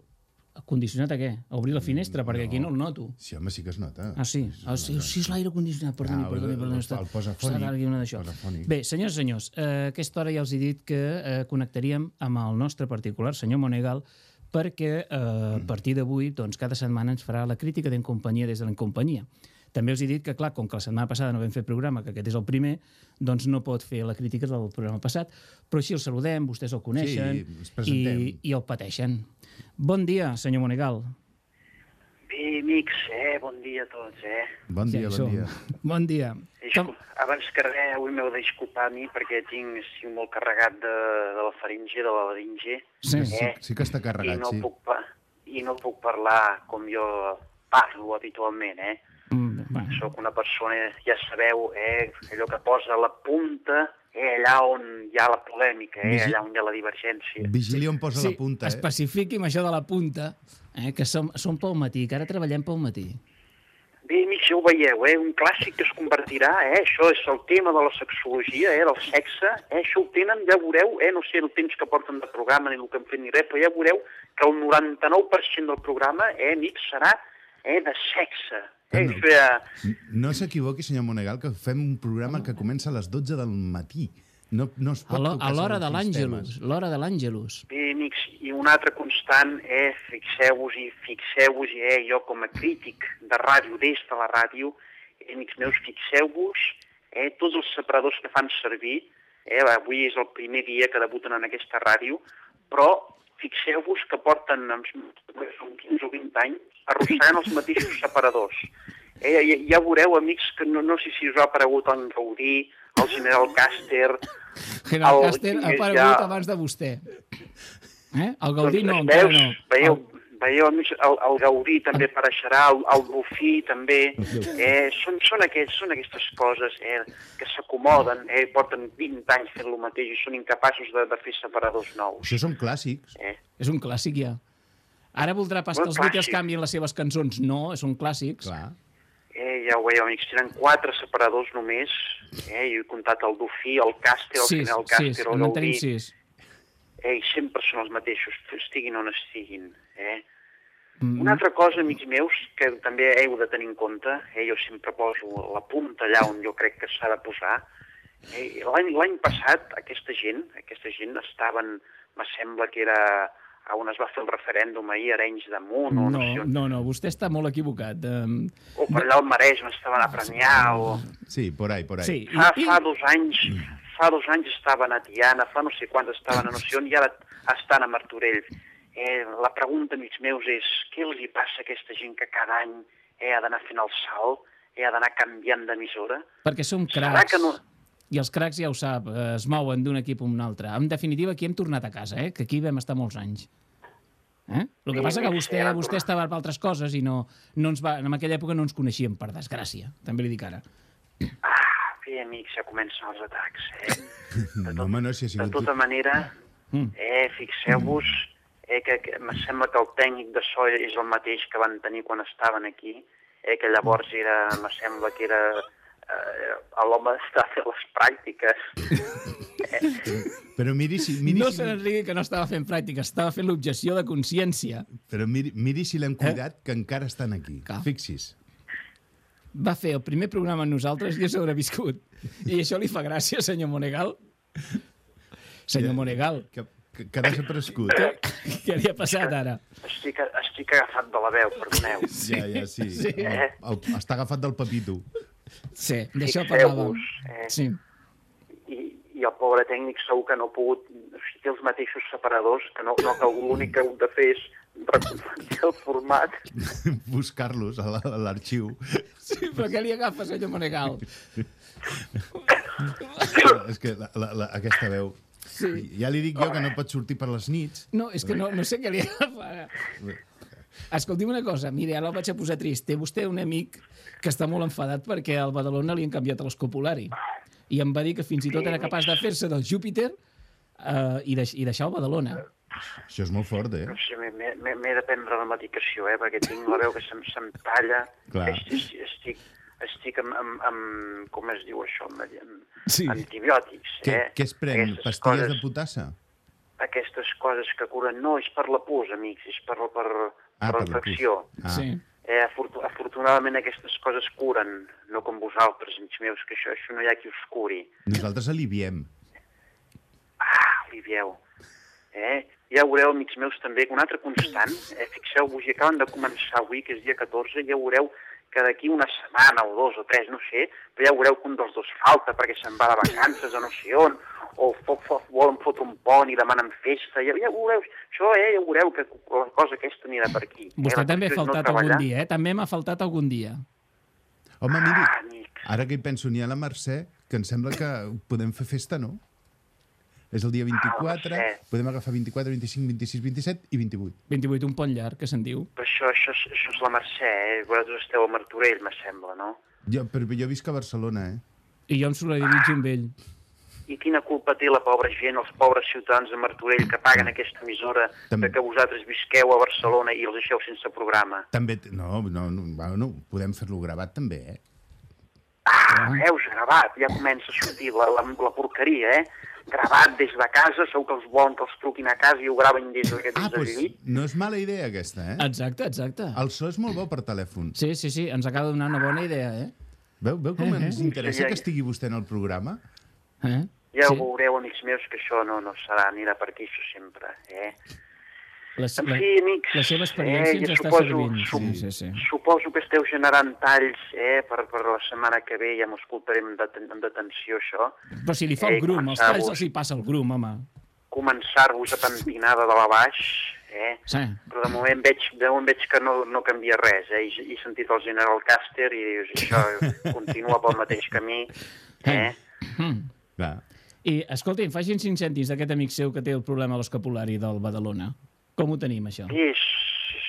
Condicionat a què? A obrir la finestra, perquè aquí no el noto. Sí, home, sí que es nota. Ah, sí? Ah, sí, sí és l'aire condicionat, perdoni, Ah, perdoni, perdoni. el- el d'això. Bé, senyors i senyors, eh, aquesta hora ja els he dit que eh, connectaríem amb el nostre particular, senyor Monegal, perquè eh, a partir d'avui, doncs, cada setmana ens farà la crítica d'en companyia des de l'encompanyia. També els he dit que, clar, com que la setmana passada no vam fer programa, que aquest és el primer, doncs no pot fer la crítica del programa passat, però així el saludem, vostès el coneixen Sí, i, i el pateixen. Bon dia, senyor Monegal. Bé, amics, eh? Bon dia a tots, eh? Bon dia, això. bon dia. Bon dia. Discul Abans que res, avui m'heu de disculpar a mi perquè tinc, estic molt carregat de, de la faringe, de la laringe. Sí, eh? sí, sí que està I carregat, no, sí. puc, I no puc parlar com jo parlo habitualment, eh? Mm, bueno. Soc una persona, ja sabeu, eh? allò que posa la punta eh? allà on hi ha la polèmica, eh? Vigi- allà on hi ha la divergència. Vigili on posa sí, la punta, eh? especifiqui'm això de la punta, eh, que som, som pel matí, que ara treballem pel matí. Bé, amics, ja ho veieu, eh? un clàssic que es convertirà, eh? això és el tema de la sexologia, eh? del sexe, eh? això ho tenen, ja veureu, eh? no sé el temps que porten de programa ni el que han fet ni res, però ja veureu que el 99% del programa, eh, amics, serà eh, de sexe. No. No s'equivoqui, senyor Monegal, que fem un programa que comença a les 12 del matí. No, no es pot A l'hora de l'Àngelus, l'hora de l'Àngelus. Bé, amics, i un altre constant, eh, fixeu-vos i fixeu-vos, i eh, jo com a crític de ràdio, des de la ràdio, eh, amics meus, fixeu-vos, eh, tots els separadors que fan servir, eh, avui és el primer dia que debuten en aquesta ràdio, però fixeu-vos que porten uns, uns 15 o 20 anys arrossegant els mateixos separadors. Eh, ja, ja veureu, amics, que no, no sé si us ha aparegut en Gaudí, el general Caster... General el- Caster ha ja- aparegut abans de vostè. Eh? El Gaudí no, doncs, encara veus, no. Veieu, veieu amics, el, el Gaudí també apareixerà, el, el Rufí també. Eh, són, són, aquests, són aquestes coses eh, que s'acomoden, eh, porten 20 anys fent el mateix i són incapaços de, de fer separadors nous. Això són clàssics. Eh? És un clàssic, ja. Ara voldrà pas que els Beatles canviïn les seves cançons. No, són clàssics. Clar. Eh, ja ho veieu, amics, tenen quatre separadors només. Eh, jo he comptat el Dufí, el Càster, el sis, Càster, el en Gaudí. tenim sis. eh, i sempre són els mateixos, estiguin on estiguin. Eh? Mm. Una altra cosa, amics meus, que també heu de tenir en compte, eh, jo sempre poso la punta allà on jo crec que s'ha de posar, eh, l'any l'any passat aquesta gent, aquesta gent estaven, me sembla que era a on es va fer el referèndum ahir, Arenys de Munt, no, No, sé on, no, no, vostè està molt equivocat. Um, o per allà al Maresme estaven a Premià, o... Sí, por ahí, por ahí. Sí, Fa, fa dos anys, fa dos anys estaven a Tiana, fa no sé quants estaven a no sé on, i ara estan a Martorell. Eh, la pregunta, amics meus, és què els hi passa a aquesta gent que cada any eh, ha d'anar fent el salt, eh, ha d'anar canviant d'emissora? perquè som cracs. que no... I els cracs ja ho sap, eh, es mouen d'un equip a un altre. En definitiva, aquí hem tornat a casa, eh? que aquí vam estar molts anys. Eh? El que Sí, passa que vostè, vostè estava per altres coses i no, no ens va, en aquella època no ens coneixíem, per desgràcia. També li dic ara. Bé, amics, ja comencen els atacs, eh? No, home, no, si ha De sigut... tota manera, Mm. eh, fixeu-vos eh, que, que em sembla que el tècnic de so és el mateix que van tenir quan estaven aquí, eh, que llavors era, me sembla que era eh, l'home d'estar a fer les pràctiques. Però miri si, miri no si, se n'ens digui que no estava fent pràctica, estava fent l'objecció de consciència. però miri, miri si Eh? l'hem cuidat, que encara estan aquí. Fixis. Va fer el primer programa amb nosaltres i ha sobreviscut. I això li fa gràcia, senyor Monegal? Senyor Monegal. Que, que, que desaparegut. Què, què li ha passat ara? Estic, estic agafat de la veu, perdoneu. Ja, ja, sí. Sí. El, el, està agafat del papito. Sí, d'això parlàvem. eh? Sí. I, I el pobre tècnic segur que no ha pogut... O sigui, té els mateixos separadors, que no, no que l'únic que ha hagut de fer és reconvertir el format. Buscar-los a la- a l'arxiu. Sí, però què li agafa, senyor Monegal? És que la, la, la, aquesta veu... Sí. Ja li dic jo que no pot sortir per les nits. No, és que no, no sé què li agafa ara. Escolti'm una cosa, mire, ara el vaig a posar trist. Té vostè un amic que està molt enfadat perquè al Badalona li han canviat l'escopulari. I em va dir que fins i tot era capaç de fer-se del Júpiter eh, i, deix, i deixar el Badalona. Això és molt fort, eh? No sé, m'he- m'he m'he de prendre la medicació, eh, perquè tinc la veu que se'm, se'm talla. Clar. Estic, estic, estic amb, amb, amb, com es diu això, amb, amb Sí. antibiòtics. Què, eh? què es pren? Aquestes Pastilles coses, de potassa? Aquestes coses que curen, no, és per la pus, amics, és per, per, Ah, per per la infecció. Ah. Sí. Eh, afortu afortunadament aquestes coses curen, no com vosaltres, amics meus, que això, això no hi ha qui us curi. Nosaltres aliviem. Alivieu. Eh? Ja veureu, amics meus, també, que un altre constant, eh? fixeu-vos, i acaben de començar avui, que és dia 14, ja veureu que d'aquí una setmana o dos o tres, no sé, però ja veureu que un dels dos falta perquè se'n va de vacances a no sé on, o fo, fo, volen fotre un pont i demanen festa, ja, ja veureu, això, eh, ja veureu que la cosa aquesta anirà per aquí. Vostè eh? També ha és no faltat algun treballar. dia, eh? També m'ha faltat algun dia. Home, Ah, miri, ara que hi penso, n'hi ha la Mercè, que em sembla que podem fer festa, no? És el dia 24, Mercè. podem agafar 24, 25, 26, 27 i 28. 28, un pont llarg, que se'n diu. Però això, això, és- això és la Mercè, eh? Vosaltres esteu a Martorell, me sembla, no? Jo, però jo visc a Barcelona, eh? I jo em solidaritzo amb ell. I quina culpa té la pobra gent, els pobres ciutadans de Martorell que paguen aquesta emissora També. que vosaltres visqueu a Barcelona i els deixeu sense programa? També, no, no, no, bueno, podem fer-lo gravat també, eh? Ah, veus, gravat, ja comença a sortir la, la, la porqueria, eh? Gravat des de casa, segur que els volen que els truquin a casa i ho graven des de, des Ah, doncs no és mala idea, aquesta, eh? Exacte, exacte. El so és molt bo per telèfon. Sí, sí, sí, ens acaba de donar una bona idea, eh? Veu, veu com Eh, eh. ens interessa Sí, que ja- estigui vostè en el programa? Eh? Ja ho veureu, amics meus, que això no, no serà, anirà per aquí, això sempre, eh? La, En la, fi, amics, la seva experiència eh, ens està suposo- servint. sup- Sí, sí, sí. Suposo que esteu generant talls eh, per, per la setmana que ve, ja m'ho escoltarem amb deten- amb detenció, això. Però si li fa el Eh, grum, els talls els hi passa el grum, home. Començar-vos a pentinar de dalt a baix, eh? Sí. però de moment veig, de moment veig que no, no canvia res. Eh? He, he sentit el General Caster i dius, això continua pel mateix camí. Eh? Mm. Va. I, escolti'm, facin cinc cèntims d'aquest amic seu que té el problema a l'escapulari del Badalona. Com ho tenim, això? És,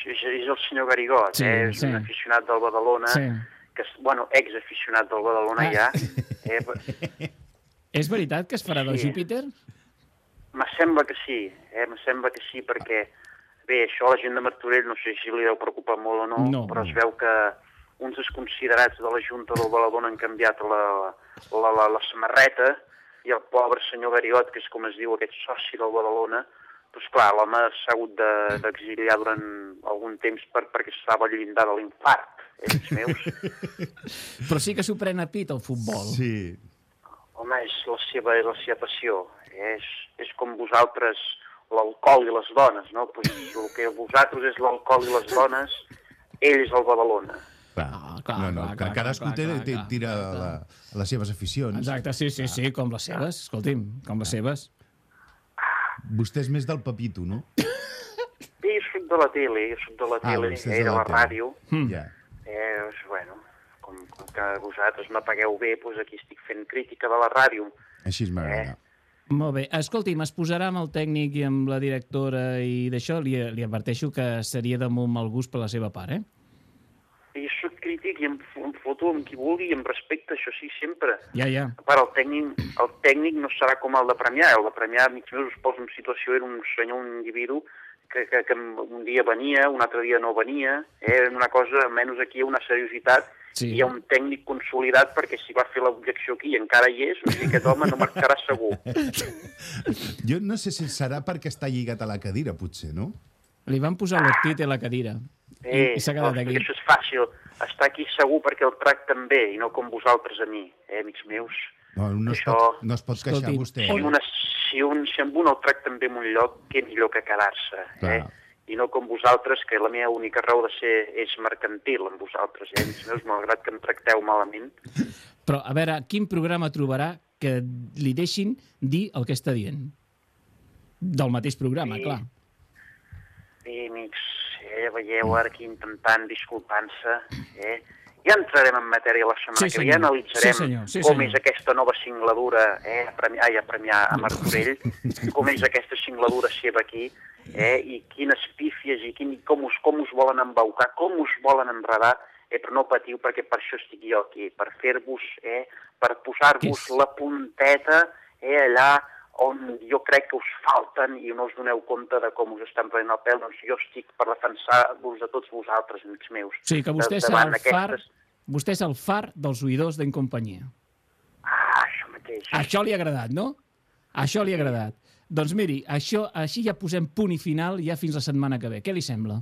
és, és el senyor Garigot, Sí, eh? és sí. un aficionat del Badalona, Sí. que, bueno, ex-aficionat del Badalona Ah. ja. Eh? És veritat que es farà del Sí. Júpiter? Me sembla que sí, eh? me sembla que sí, perquè bé, això a la gent de Martorell no sé si li deu preocupar molt o no, No. però es veu que uns desconsiderats de la Junta del Badalona han canviat la, la, la, la samarreta i el pobre senyor Garigot, que és com es diu aquest soci del Badalona, doncs clar, l'home s'ha hagut de- d'exiliar durant algun temps per, perquè estava al llindar de l'infart, eh, amics meus. Però sí que s'ho pren a pit, el futbol. Sí. Home, és la seva, és la seva passió. És, és com vosaltres l'alcohol i les dones, no? Pues el que vosaltres és l'alcohol i les dones, ell és el Badalona. Clar, Ah, clar, no, no, clar, clar, clar, cadascú clar, té, clar, té, clar, tira clar, la, les seves aficions. Exacte, sí, sí, sí, com les seves. Escolti'm, com les seves. Vostè és més del papito, no? Sí, soc de la tele, jo soc de la Ah, tele, és eh, de de la la ràdio. Hmm. Ja. Eh, doncs, bueno, com, com que vosaltres m'apagueu bé, doncs aquí estic fent crítica de la ràdio. Així Eh? m'agrada. Molt bé. Escolti'm, es posarà amb el tècnic i amb la directora i d'això li, li adverteixo que seria de molt mal gust per la seva part, eh? I jo soc crític i em foto amb qui vulgui i em respecta, això sí, sempre. Ja, ja. A part, el tècnic, el tècnic no serà com el de Premià. El de Premià, amics meus, us poso en situació, era un senyor, un individu, que, que, que un dia venia, un altre dia no venia. Eh? Era una cosa, almenys aquí hi ha una seriositat Sí. i hi ha un tècnic consolidat perquè si va fer l'objecció aquí i encara hi és, o sigui, aquest home no marcarà segur. Jo no sé si serà perquè està lligat a la cadira, potser, no? Li van posar l'octit a la cadira. I, i s'ha quedat no, aquí. Això és fàcil. Està aquí segur perquè el tracten bé i no com vosaltres a mi, eh, amics meus. No, no, es, Això- pot, no es pot queixar Escolti, vostè. Si, una, si, un, si amb un el tracten bé en un lloc, què millor que quedar-se, eh? I no com vosaltres, que la meva única raó de ser és mercantil amb vosaltres, eh? Amics meus, malgrat que em tracteu malament. Però, a veure, quin programa trobarà que li deixin dir el que està dient? Del mateix programa, Sí. clar. I, amics, eh, veieu ara aquí intentant disculpant-se, eh? Ja entrarem en matèria la setmana Sí, que ve, ja analitzarem Sí, senyor. Sí, com senyor. és aquesta nova singladura, eh, a Premià, ai, a Premià, a Martorell, com és aquesta singladura seva aquí, eh, i quines pífies i quin, com, us, com us volen embaucar, com us volen enredar, eh, però no patiu perquè per això estic jo aquí, per fer-vos, eh, per posar-vos la punteta eh, allà on jo crec que us falten i no us doneu compte de com us estan prenent el pèl, doncs jo estic per defensar-vos de tots vosaltres, amics meus. Sigui, que vostè és el far, aquestes- vostè és el far dels oïdors d'en companyia. Ah, això mateix. Això li ha agradat, no? Això li ha agradat. Doncs miri, això, així ja posem punt i final ja fins la setmana que ve. Què li sembla?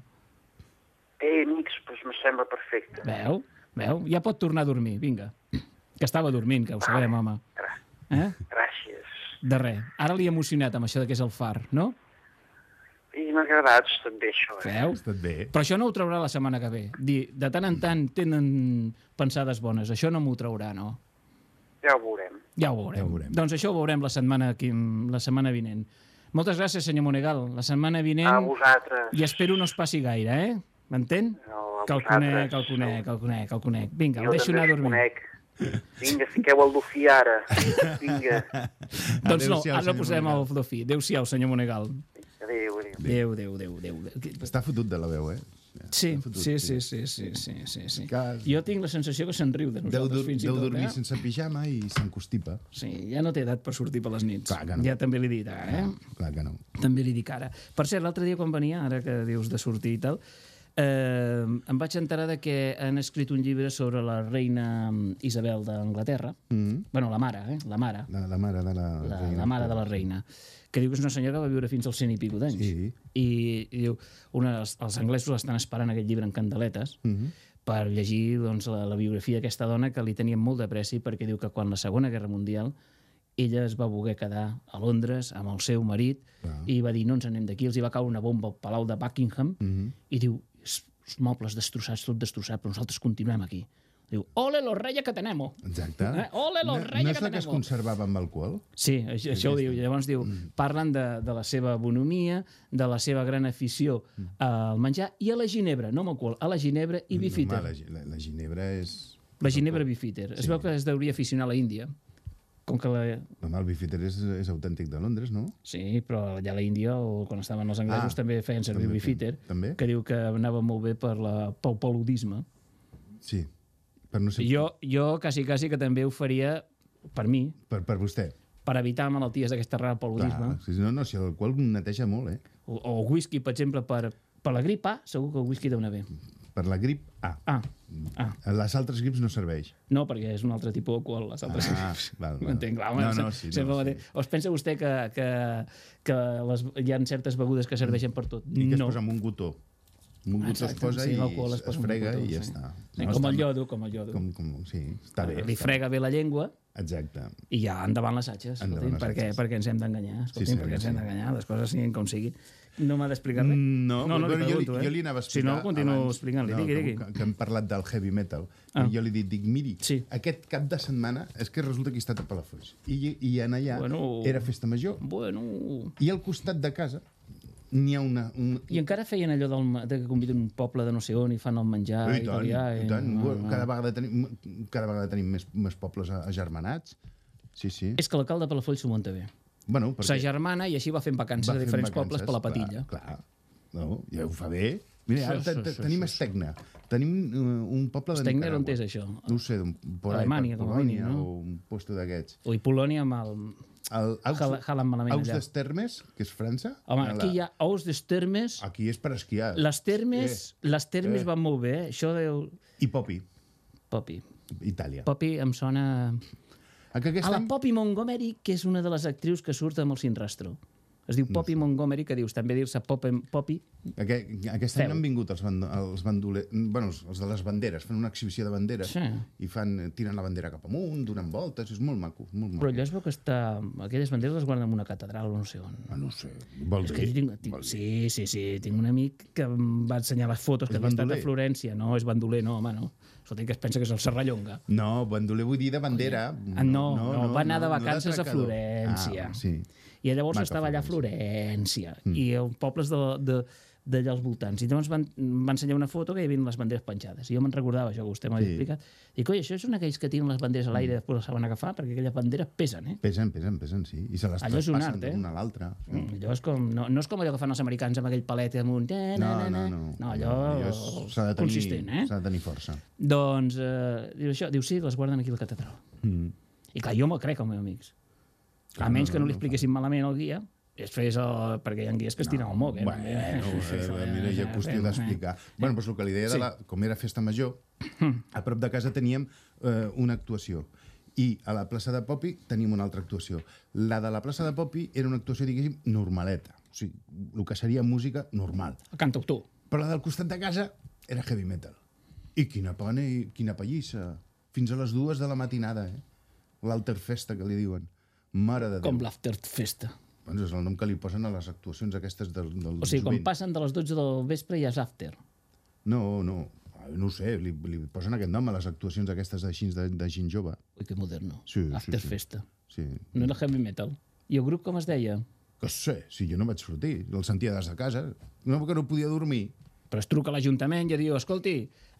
Eh, amics, doncs me sembla perfecte. Veu? Veu? Ja pot tornar a dormir, vinga. Que estava dormint, que ho sabem, home. Eh? Gràcies. De res. Ara li he emocionat amb això de que és el far, no? I m'ha agradat també això. Eh? Veu? Estat bé. Però això no ho traurà la setmana que ve. Dir, de tant en tant tenen pensades bones. Això no m'ho traurà, no? Ja ho veurem. Ja ho veurem. Ja ho veurem. Doncs això ho veurem la setmana, aquí, la setmana vinent. Moltes gràcies, senyor Monegal. La setmana vinent... A vosaltres. I espero no es passi gaire, eh? M'entén? No, a que el conec, vosaltres. que el conec, que el conec, que el conec. Vinga, Jo el deixo anar a dormir. Conec. Vinga, fiqueu el dofí ara. Vinga. Doncs no, ara no posem el dofí. Adéu-siau, senyor Monegal. Adéu, adéu. Adéu, adéu, adéu. Està fotut de la veu, eh? Sí, sí, sí, sí, sí, sí, sí, sí. Jo tinc la sensació que se'n riu de Deu, nosaltres, dur, fins i deu tot, dormir eh? sense pijama i s'encostipa. Sí, ja no té edat per sortir per les nits. Clar que no. Ja també li dic ara, eh? Clar que no. També li dic ara. Per cert, l'altre dia quan venia, ara que dius de sortir i tal, eh, em vaig enterar de que han escrit un llibre sobre la reina Isabel d'Anglaterra. Mm. bueno, la mare, eh? La mare. La, la mare de la... La, reina. la mare de la reina que diu que és una senyora que va viure fins als 100 i pico d'anys. Sí. I, i diu, una, els, els anglesos estan esperant aquest llibre en candeletes Mm -hmm. per llegir doncs, la, la biografia d'aquesta dona que li tenien molt de pressi perquè diu que quan la Segona Guerra Mundial ella es va voler quedar a Londres amb el seu marit Clar. i va dir no ens anem d'aquí, els hi va caure una bomba al Palau de Buckingham Mm -hmm. i diu, "Els- els mobles destrossats, tot destrossat, però nosaltres continuem aquí. Diu, ole los reyes que tenemos. Exacte. Eh? Ole los no, reyes no és que la que es tenemos. conservava amb alcohol? Sí, això, això ho diu. Llavors diu, parlen de, de la seva bonomia, de la seva gran afició al menjar i a la ginebra, no amb alcohol, a la ginebra i bifiter. Home, la, la, la ginebra és... La ginebra bifiter. Es Sí. veu que es deuria aficionar a la Índia. Com que la... Home, el bifiter és, és autèntic de Londres, no? Sí, però allà a l'Índia, o quan estaven els anglesos, Ah, també feien servir també el bifiter, també? que diu que anava molt bé per la, pel paludisme. Sí. Per, no sé, Jo, jo quasi, quasi que també ho faria per mi, per, per vostè. per evitar malalties d'aquesta rara paludisme. Clar, no, no, si l'alcohol neteja molt, eh? O, o whisky, per exemple, per, per la gripa, segur que el whisky deu anar bé. Per la grip A. Ah. ah. Les altres grips no serveix. No, perquè és un altre tipus d'alcohol, les altres. Ah, val, val. M'entenc, clar, home, No, no, sí, no, sí. O es pensa vostè que, que, que les, hi ha certes begudes que serveixen per tot? I que es no. posa amb un gotó. Amb un gotó es posa sí, i es es, frega botó, i ja sí. està. Sí, com el iodo, com el iodo. Com, com, sí, està bé. Li està frega bé la llengua Exacte. i ja endavant les atxes, Endavant escolti'm, les perquè, atxes. perquè ens hem d'enganyar, Sí, sí, perquè ens sí. hem d'enganyar, les coses siguin com siguin. No m'ha d'explicar res? No, no, no, bueno, jo, li, eh? jo li anava a explicar... Si no, continuo abans, explicant-li. digui, que- digui. Que, que hem parlat del heavy metal. Ah. I jo li dic, dic miri, sí. aquest cap de setmana és que resulta que he estat a Palafolls. I, i en allà Bueno. era festa major. Bueno... I al costat de casa n'hi ha una... Un... I encara feien allò del, de que conviden un poble de no sé on i fan el menjar I tant, italià. i tant. Ah, Bueno, ah. Cada vegada tenim, cada vegada tenim més, més pobles a- agermanats. Sí, sí. És que l'alcalde de Palafolls s'ho munta bé. Bueno, Sa germana i així va fent vacances va a fent diferents vacances, pobles per la patilla. Clar, clar. No, ja ho fa bé. Mira, ara Sí, sí, sí, tenim sí, sí. Estegna. Tenim uh, un poble de Estegna, on és això? No ho sé, d'un- Alemanya, com a mínim, no? o un puesto d'aquests. Ui, Polònia amb el... El Aus, Jala- jalen malament Aus allà. d'Estermes, que és França. Home, a la- aquí hi ha ous d'estermes. Aquí és per esquiar. Les termes, les termes Eh. van molt bé, eh? Això deu... I Poppy. Poppy. Itàlia. Poppy em sona... A, que a la. Poppy Montgomery, que és una de les actrius que surt amb el Sinrastro. Es diu Poppy Montgomery, que dius, també dir-se Poppy, Poppy. Aquest, aquest any han vingut els, bando, els bandolers, bueno, els, els de les banderes, fan una exhibició de banderes Sí. i fan, tiren la bandera cap amunt, donen voltes, és molt maco. Molt maco. Però allò es veu que està... Aquelles banderes les guarden en una catedral o no sé on. Ah, no sé. Vol dir? tinc, tinc, sí, sí, sí. Tinc un amic que em va ensenyar les fotos que havia estat a? Florència. No, és bandoler, no, home, no. Escolta, que es pensa que és el Serrallonga. No, bandoler vull dir de bandera. Ah, no, no, no, va anar de vacances a d'atracador. Florència. Ah, sí. I llavors Maca estava allà a Florència, mm. i els pobles de, de, d'allà als voltants. I llavors van, van ensenyar una foto que hi havia les banderes penjades. I jo me'n recordava, això que vostè m'ha Sí. explicat. I coi, això són aquells que tiren les banderes a l'aire i després les saben agafar, perquè aquelles banderes pesen, eh? Pesen, pesen, pesen, sí. I se les Allò traspassen art, eh? d'una a l'altra. Mm, allò és com, no, no és com allò que fan els americans amb aquell palet amunt. Eh, No, no, no. No, allò, és- s'ha de tenir, consistent, eh? S'ha de tenir força. Doncs, eh, diu això, diu sí, les guarden aquí a la catedral. Mm. I clar, jo me'l crec, els meus amics. A menys no, que no no, li expliquessin malament el guia, després el... perquè hi ha guies que es tiren al moc, eh? Bueno, eh, mira, hi ha qüestió d'explicar. Bueno, doncs el que li deia, Sí. de la, com era festa major, a prop de casa teníem eh, una actuació. I a la plaça de Popi teníem una altra actuació. La de la plaça de Popi era una actuació, diguéssim, normaleta. O sigui, el que seria música normal. El cantautor. Però la del costat de casa era heavy metal. I quina pana i quina pallissa. Fins a les dues de la matinada, eh? L'alterfesta, que li diuen. Mare de Déu. Com l'afterfesta. Doncs és el nom que li posen a les actuacions aquestes del, del O sigui, quan jovent. passen de les 12 del vespre ja és after. No, no, no sé, li, li posen aquest nom a les actuacions aquestes així de, de gent jove. Ui, que moderno. Sí, Afterfesta. Sí, sí. No era heavy metal. I el grup com es deia? Que sé, si jo no vaig sortir, el sentia des de casa. No, que no podia dormir. Però es truca a l'Ajuntament i diu, escolti,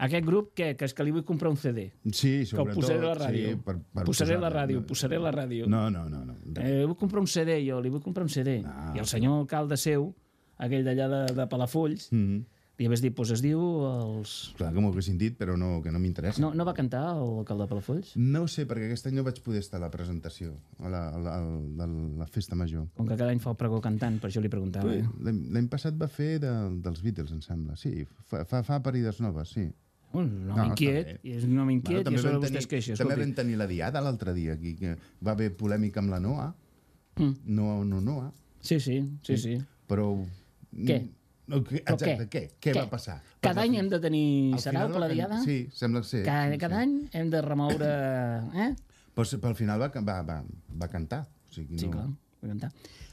aquest grup què? Que és que li vull comprar un CD. Sí, Que sobretot. el posaré a la ràdio. Sí, per, per posaré la ràdio, posaré a la ràdio. No, no, no. no. Eh, vull comprar un CD, jo, li vull comprar un CD. I el senyor alcalde seu, aquell d'allà de, de Palafolls, Mm -hmm. Li hagués dit, doncs es diu els... Clar que m'ho haguessin dit, però no, que no m'interessa. No, no va cantar l'alcalde de Palafolls? No sé, perquè aquest any no vaig poder estar a la presentació, a la, a la, a la, a la festa major. Com que cada any fa el pregó cantant, per això li preguntava. Sí, Eh? L'any passat va fer de, dels Beatles, em sembla. Sí, fa, fa, fa parides noves, sí. Un home No, inquiet, i és un home inquiet, també i a sobre vam vostè es queixa. També vam tenir la diada l'altre dia aquí, que va haver polèmica amb la Noa. Mm. No, no, Noa. Sí, sí, sí, sí. Però... Què? No, exacte, què? Què, Què? va passar? Cada any hem de tenir Al sarau per la diada? Sí, sembla que sí. Cada, sí, cada sí. any hem de remoure... Eh? Però, però al final va, va, va, va cantar. O sigui, Sí, no... clar, va cantar.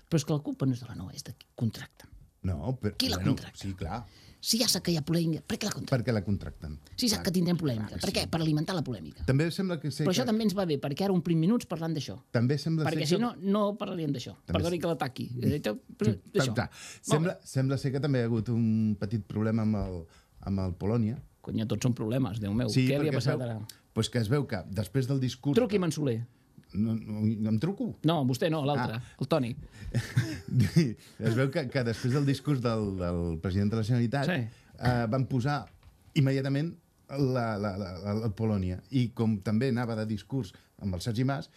Però és que la culpa no és de la Noa, és de qui contracta. No, però... Qui la bueno, contracta? Sí, clar. Si ja sap que hi ha polèmica, per què la contracta? Perquè la contracten. Si sap que tindrem polèmica, per què? Per alimentar la polèmica. També sembla que sé Però això que... també ens va bé, perquè ara omplim minuts parlant d'això. També sembla Perquè ser si no, no parlaríem d'això. També Perdoni sí. que l'ataqui. Eh. Clar, Sembla, sembla ser que també hi ha hagut un petit problema amb el, amb el Polònia. Conya, tots són problemes, Déu meu. Què li ha passat veu, ara? Pues que es veu que després del discurs... Truqui'm en Soler. No, no, em truco? No, vostè no, l'altre, Ah. el Toni. es veu que, que després del discurs del, del president de la Generalitat Sí. eh, van posar immediatament la, la, la, la, la Polònia. I com també anava de discurs amb el Sergi Mas,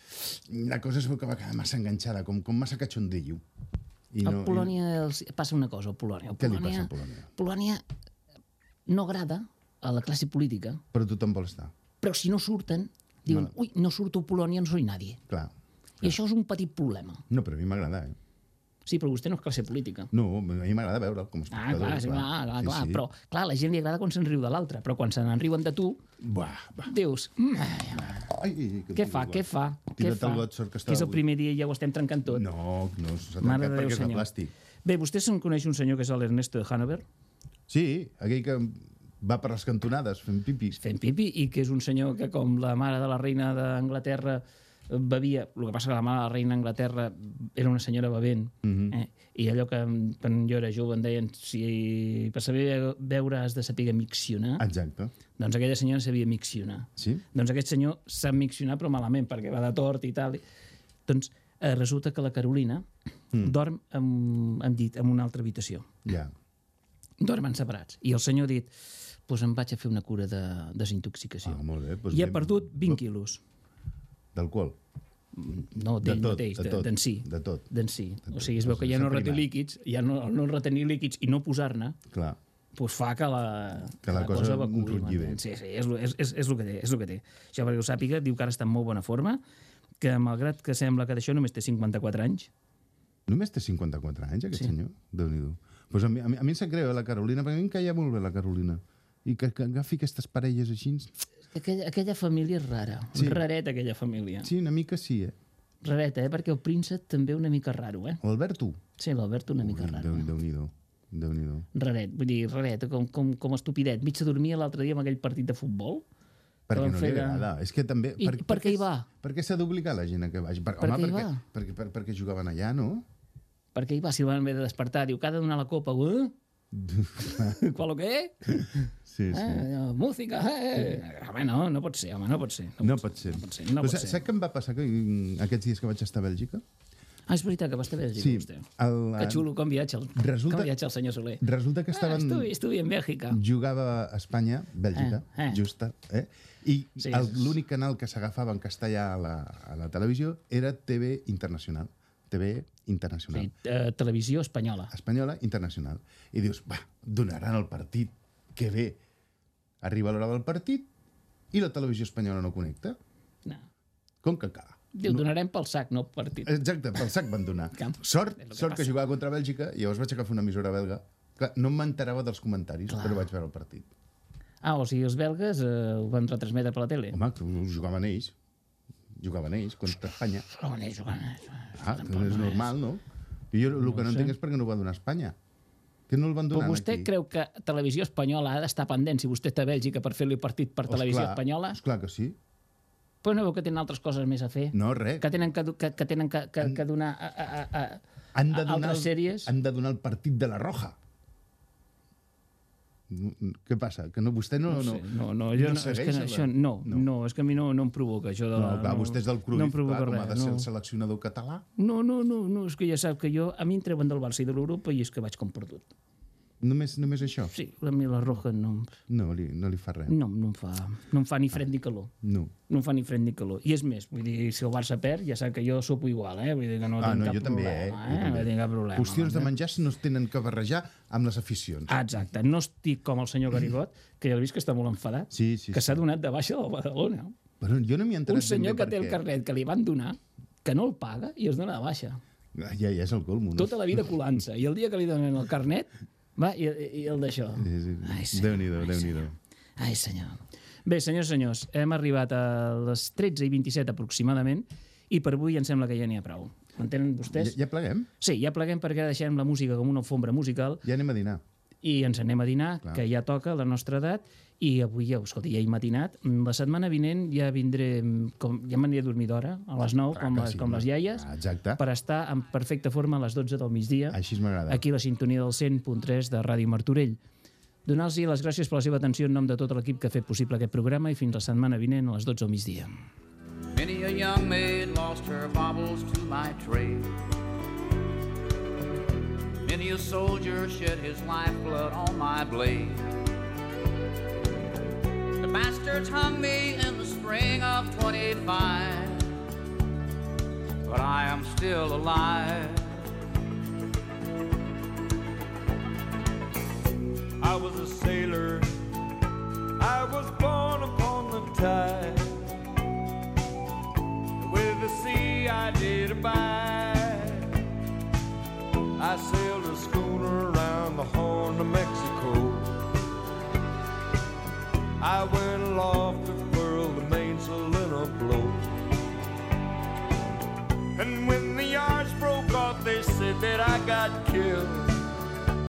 la cosa es veu que va quedar massa enganxada, com, com massa cachondillo. I a Polònia els... passa una cosa, a Polònia. A Què li Polònia, passa a Polònia? Polònia no agrada a la classe política, Però tothom vol estar. però si no surten, diuen, ui, no surto a Polònia, no soy nadie. Clar. I això és un petit problema. No, però a mi m'agrada, eh? Sí, però vostè no és classe política. No, a mi m'agrada veure'l com a Ah, clar, sí, clar, clar, Sí, clar. sí. Però, clar, la gent li agrada quan se'n riu de l'altre, però quan se n'enriuen de tu, Buah, dius, mm, Ai, què fa, què fa, què fa? que que és el primer dia i ja ho estem trencant tot. No, no, s'ha Mare trencat Déu, perquè és de plàstic. Bé, vostè se'n coneix un senyor que és l'Ernesto de Hanover? Sí, aquell que va per les cantonades fent pipi. Fent pipi, i que és un senyor que, com la mare de la reina d'Anglaterra, eh, bevia... El que passa que la mare de la reina d'Anglaterra era una senyora bevent, Mhm. eh? i allò que quan jo era jove em deien si per saber beure has de saber miccionar, Exacte. doncs aquella senyora sabia miccionar. Sí? Doncs aquest senyor sap miccionar però malament, perquè va de tort i tal. Doncs eh, resulta que la Carolina Mm. dorm en, en, dit, en una altra habitació. Ja. Dormen separats. I el senyor ha dit, doncs em vaig a fer una cura de desintoxicació. Ah, molt bé. Doncs I ben- perdut 20 quilos. D'alcohol? No, De d'ell tot, mateix, de de- tot, d'en si. de tot. D'en si. De O sigui, es veu tot. que ja no primat. líquids, ja no, no retenir líquids i no posar-ne, Clar. doncs fa que la, Que la cosa evacui, rutlli bé. m'entens? Sí, sí, és, és, és, és el que té, és el que té. Això perquè ho sàpiga, diu que ara està en molt bona forma, que malgrat que sembla que d'això només té 54 anys, Només té 54 anys, aquest Sí. senyor? Déu-n'hi-do. Pues a, mi, a, mi, a mi em sap greu, eh, la Carolina, perquè a mi em caia molt bé la Carolina. I que, que agafi aquestes parelles així... aquella, aquella família és rara, Sí. rareta aquella família. Sí, una mica sí, eh? Rareta, eh? Perquè el príncep també una mica raro, eh? L'Alberto? Sí, l'Albert una mica raro. Déu- Déu-n'hi-do. Déu-n'hi-do. Raret, vull dir, raret, com, com, com estupidet. Mig se dormia l'altre dia amb aquell partit de futbol. Perquè no li agrada. És que també... I per què hi va? Per què s'ha d'obligar la gent a que vagi? Per, Per home, què hi perquè, va? perquè, per, perquè jugaven allà, no? Perquè hi va, si el van haver de despertar, diu que ha de donar la copa. Uh? Qual lo que? Sí, sí. Eh, música, eh? Home, no, no pot ser, home, no pot ser. No pot ser. No pot ser, no Però pot ser. Saps què em va passar que, mm, aquests dies que vaig estar a Bèlgica? Ah, és veritat que va estar bé, Sí, vostè. el- Que xulo, com viatja el, Resulta- com viatja el senyor Soler. Resulta que Ah, estaven... estuve, estuve en Bèlgica. Jugava a Espanya, Bèlgica, Eh, eh. justa, eh? I Sí, sí. l'únic canal que s'agafava en castellà a la, a la televisió era TV Internacional. TV Internacional. Sí, eh, televisió espanyola. Espanyola Internacional. I dius, va, donaran el partit, que bé. Arriba l'hora del partit i la televisió espanyola no connecta. No. Com que cal? Diu, donarem pel sac, no pel partit. Exacte, pel sac van donar. Sort, que sort que jugava contra Bèlgica i llavors vaig agafar una emissora belga. Clar, no m'enterava dels comentaris, Clar. però vaig veure el partit. Ah, o sigui, els belgues eh, ho van retransmetre per la tele. Home, que jugaven ells. Jugaven ells contra Espanya. Jugaven ells, jugaven ells. Ah, que és normal, no? I jo el No que no entenc és per què no ho va donar Espanya. Que no el van Però donar vostè aquí. creu que Televisió Espanyola ha d'estar pendent si vostè està a Bèlgica per fer-li partit per Televisió Esclar, Espanyola? Esclar que sí. Però no veu que tenen altres coses més a fer? No, res. Que tenen que, que, que, tenen que, que, que donar a, a, a, a, Han de a donar, altres sèries? han de donar el partit de la Roja. Què passa? Que no, vostè no... No, sé, no, no, jo no, és que segueix, això, no, no, no, és que a mi no, no em provoca això de No, la... clar, vostè és del Cruyff, no clar, com ha de ser no. el seleccionador català. No, no, no, no, és que ja sap que jo, a mi em treuen del Barça i de l'Europa i és que vaig com perdut. Només, només això? Sí, a mi la roja no, No, li, no li fa res. no, no, em fa, no em fa ni fred ni calor. No. No em fa ni fred ni calor. I és més, vull dir, si el Barça perd, ja sap que jo sopo igual, eh? Vull dir que no ah, tinc no, cap jo també, eh? problema, Jo eh? també. No tinc cap problema. Qüestions de eh? menjar no es tenen que barrejar amb les aficions. Ah, exacte. No estic com el senyor Garigot, que ja he vist que està molt enfadat, sí, sí, que s'ha donat de baixa del Badalona. Però jo no m'hi he enterat Un senyor que té el carnet que li van donar, que no el paga i es dona de baixa. Ah, Ja, ja és el colmo, no? Tota la vida colant-se. I el dia que li donen el carnet, va, i, i el d'això. Sí, sí. Ai, Déu-n'hi-do, déu-n'hi-do. Ai, senyor. Bé, senyors, senyors, hem arribat a les 13 i 27 aproximadament i per avui em sembla que ja n'hi ha prou. M'entenen vostès? Ja, ja pleguem? Sí, ja pleguem perquè ara deixem la música com una alfombra musical Ja anem a dinar. I ens anem a dinar, Clar. que ja toca la nostra edat, i avui, ja, escolta, ja he matinat. La setmana vinent ja vindré, com, ja m'aniré a dormir d'hora, a les 9, com, que les, sí, com les iaies, Ah, exacte. per estar en perfecta forma a les 12 del migdia, Així m'agrada. aquí a la sintonia del 100.3 de Ràdio Martorell. Donar-los les gràcies per la seva atenció en nom de tot l'equip que ha fet possible aquest programa i fins la setmana vinent a les 12 del migdia. Many a young maid lost her baubles to my trade. Many a soldier shed his lifeblood on my blade. The bastards hung me in the spring of 25, but I am still alive. I was a sailor I was born upon the tide. With the sea I did abide. I sailed a schooner around the Horn of Mexico. I went aloft to furl the mainsail in a blow. And when the yards broke off, they said that I got killed.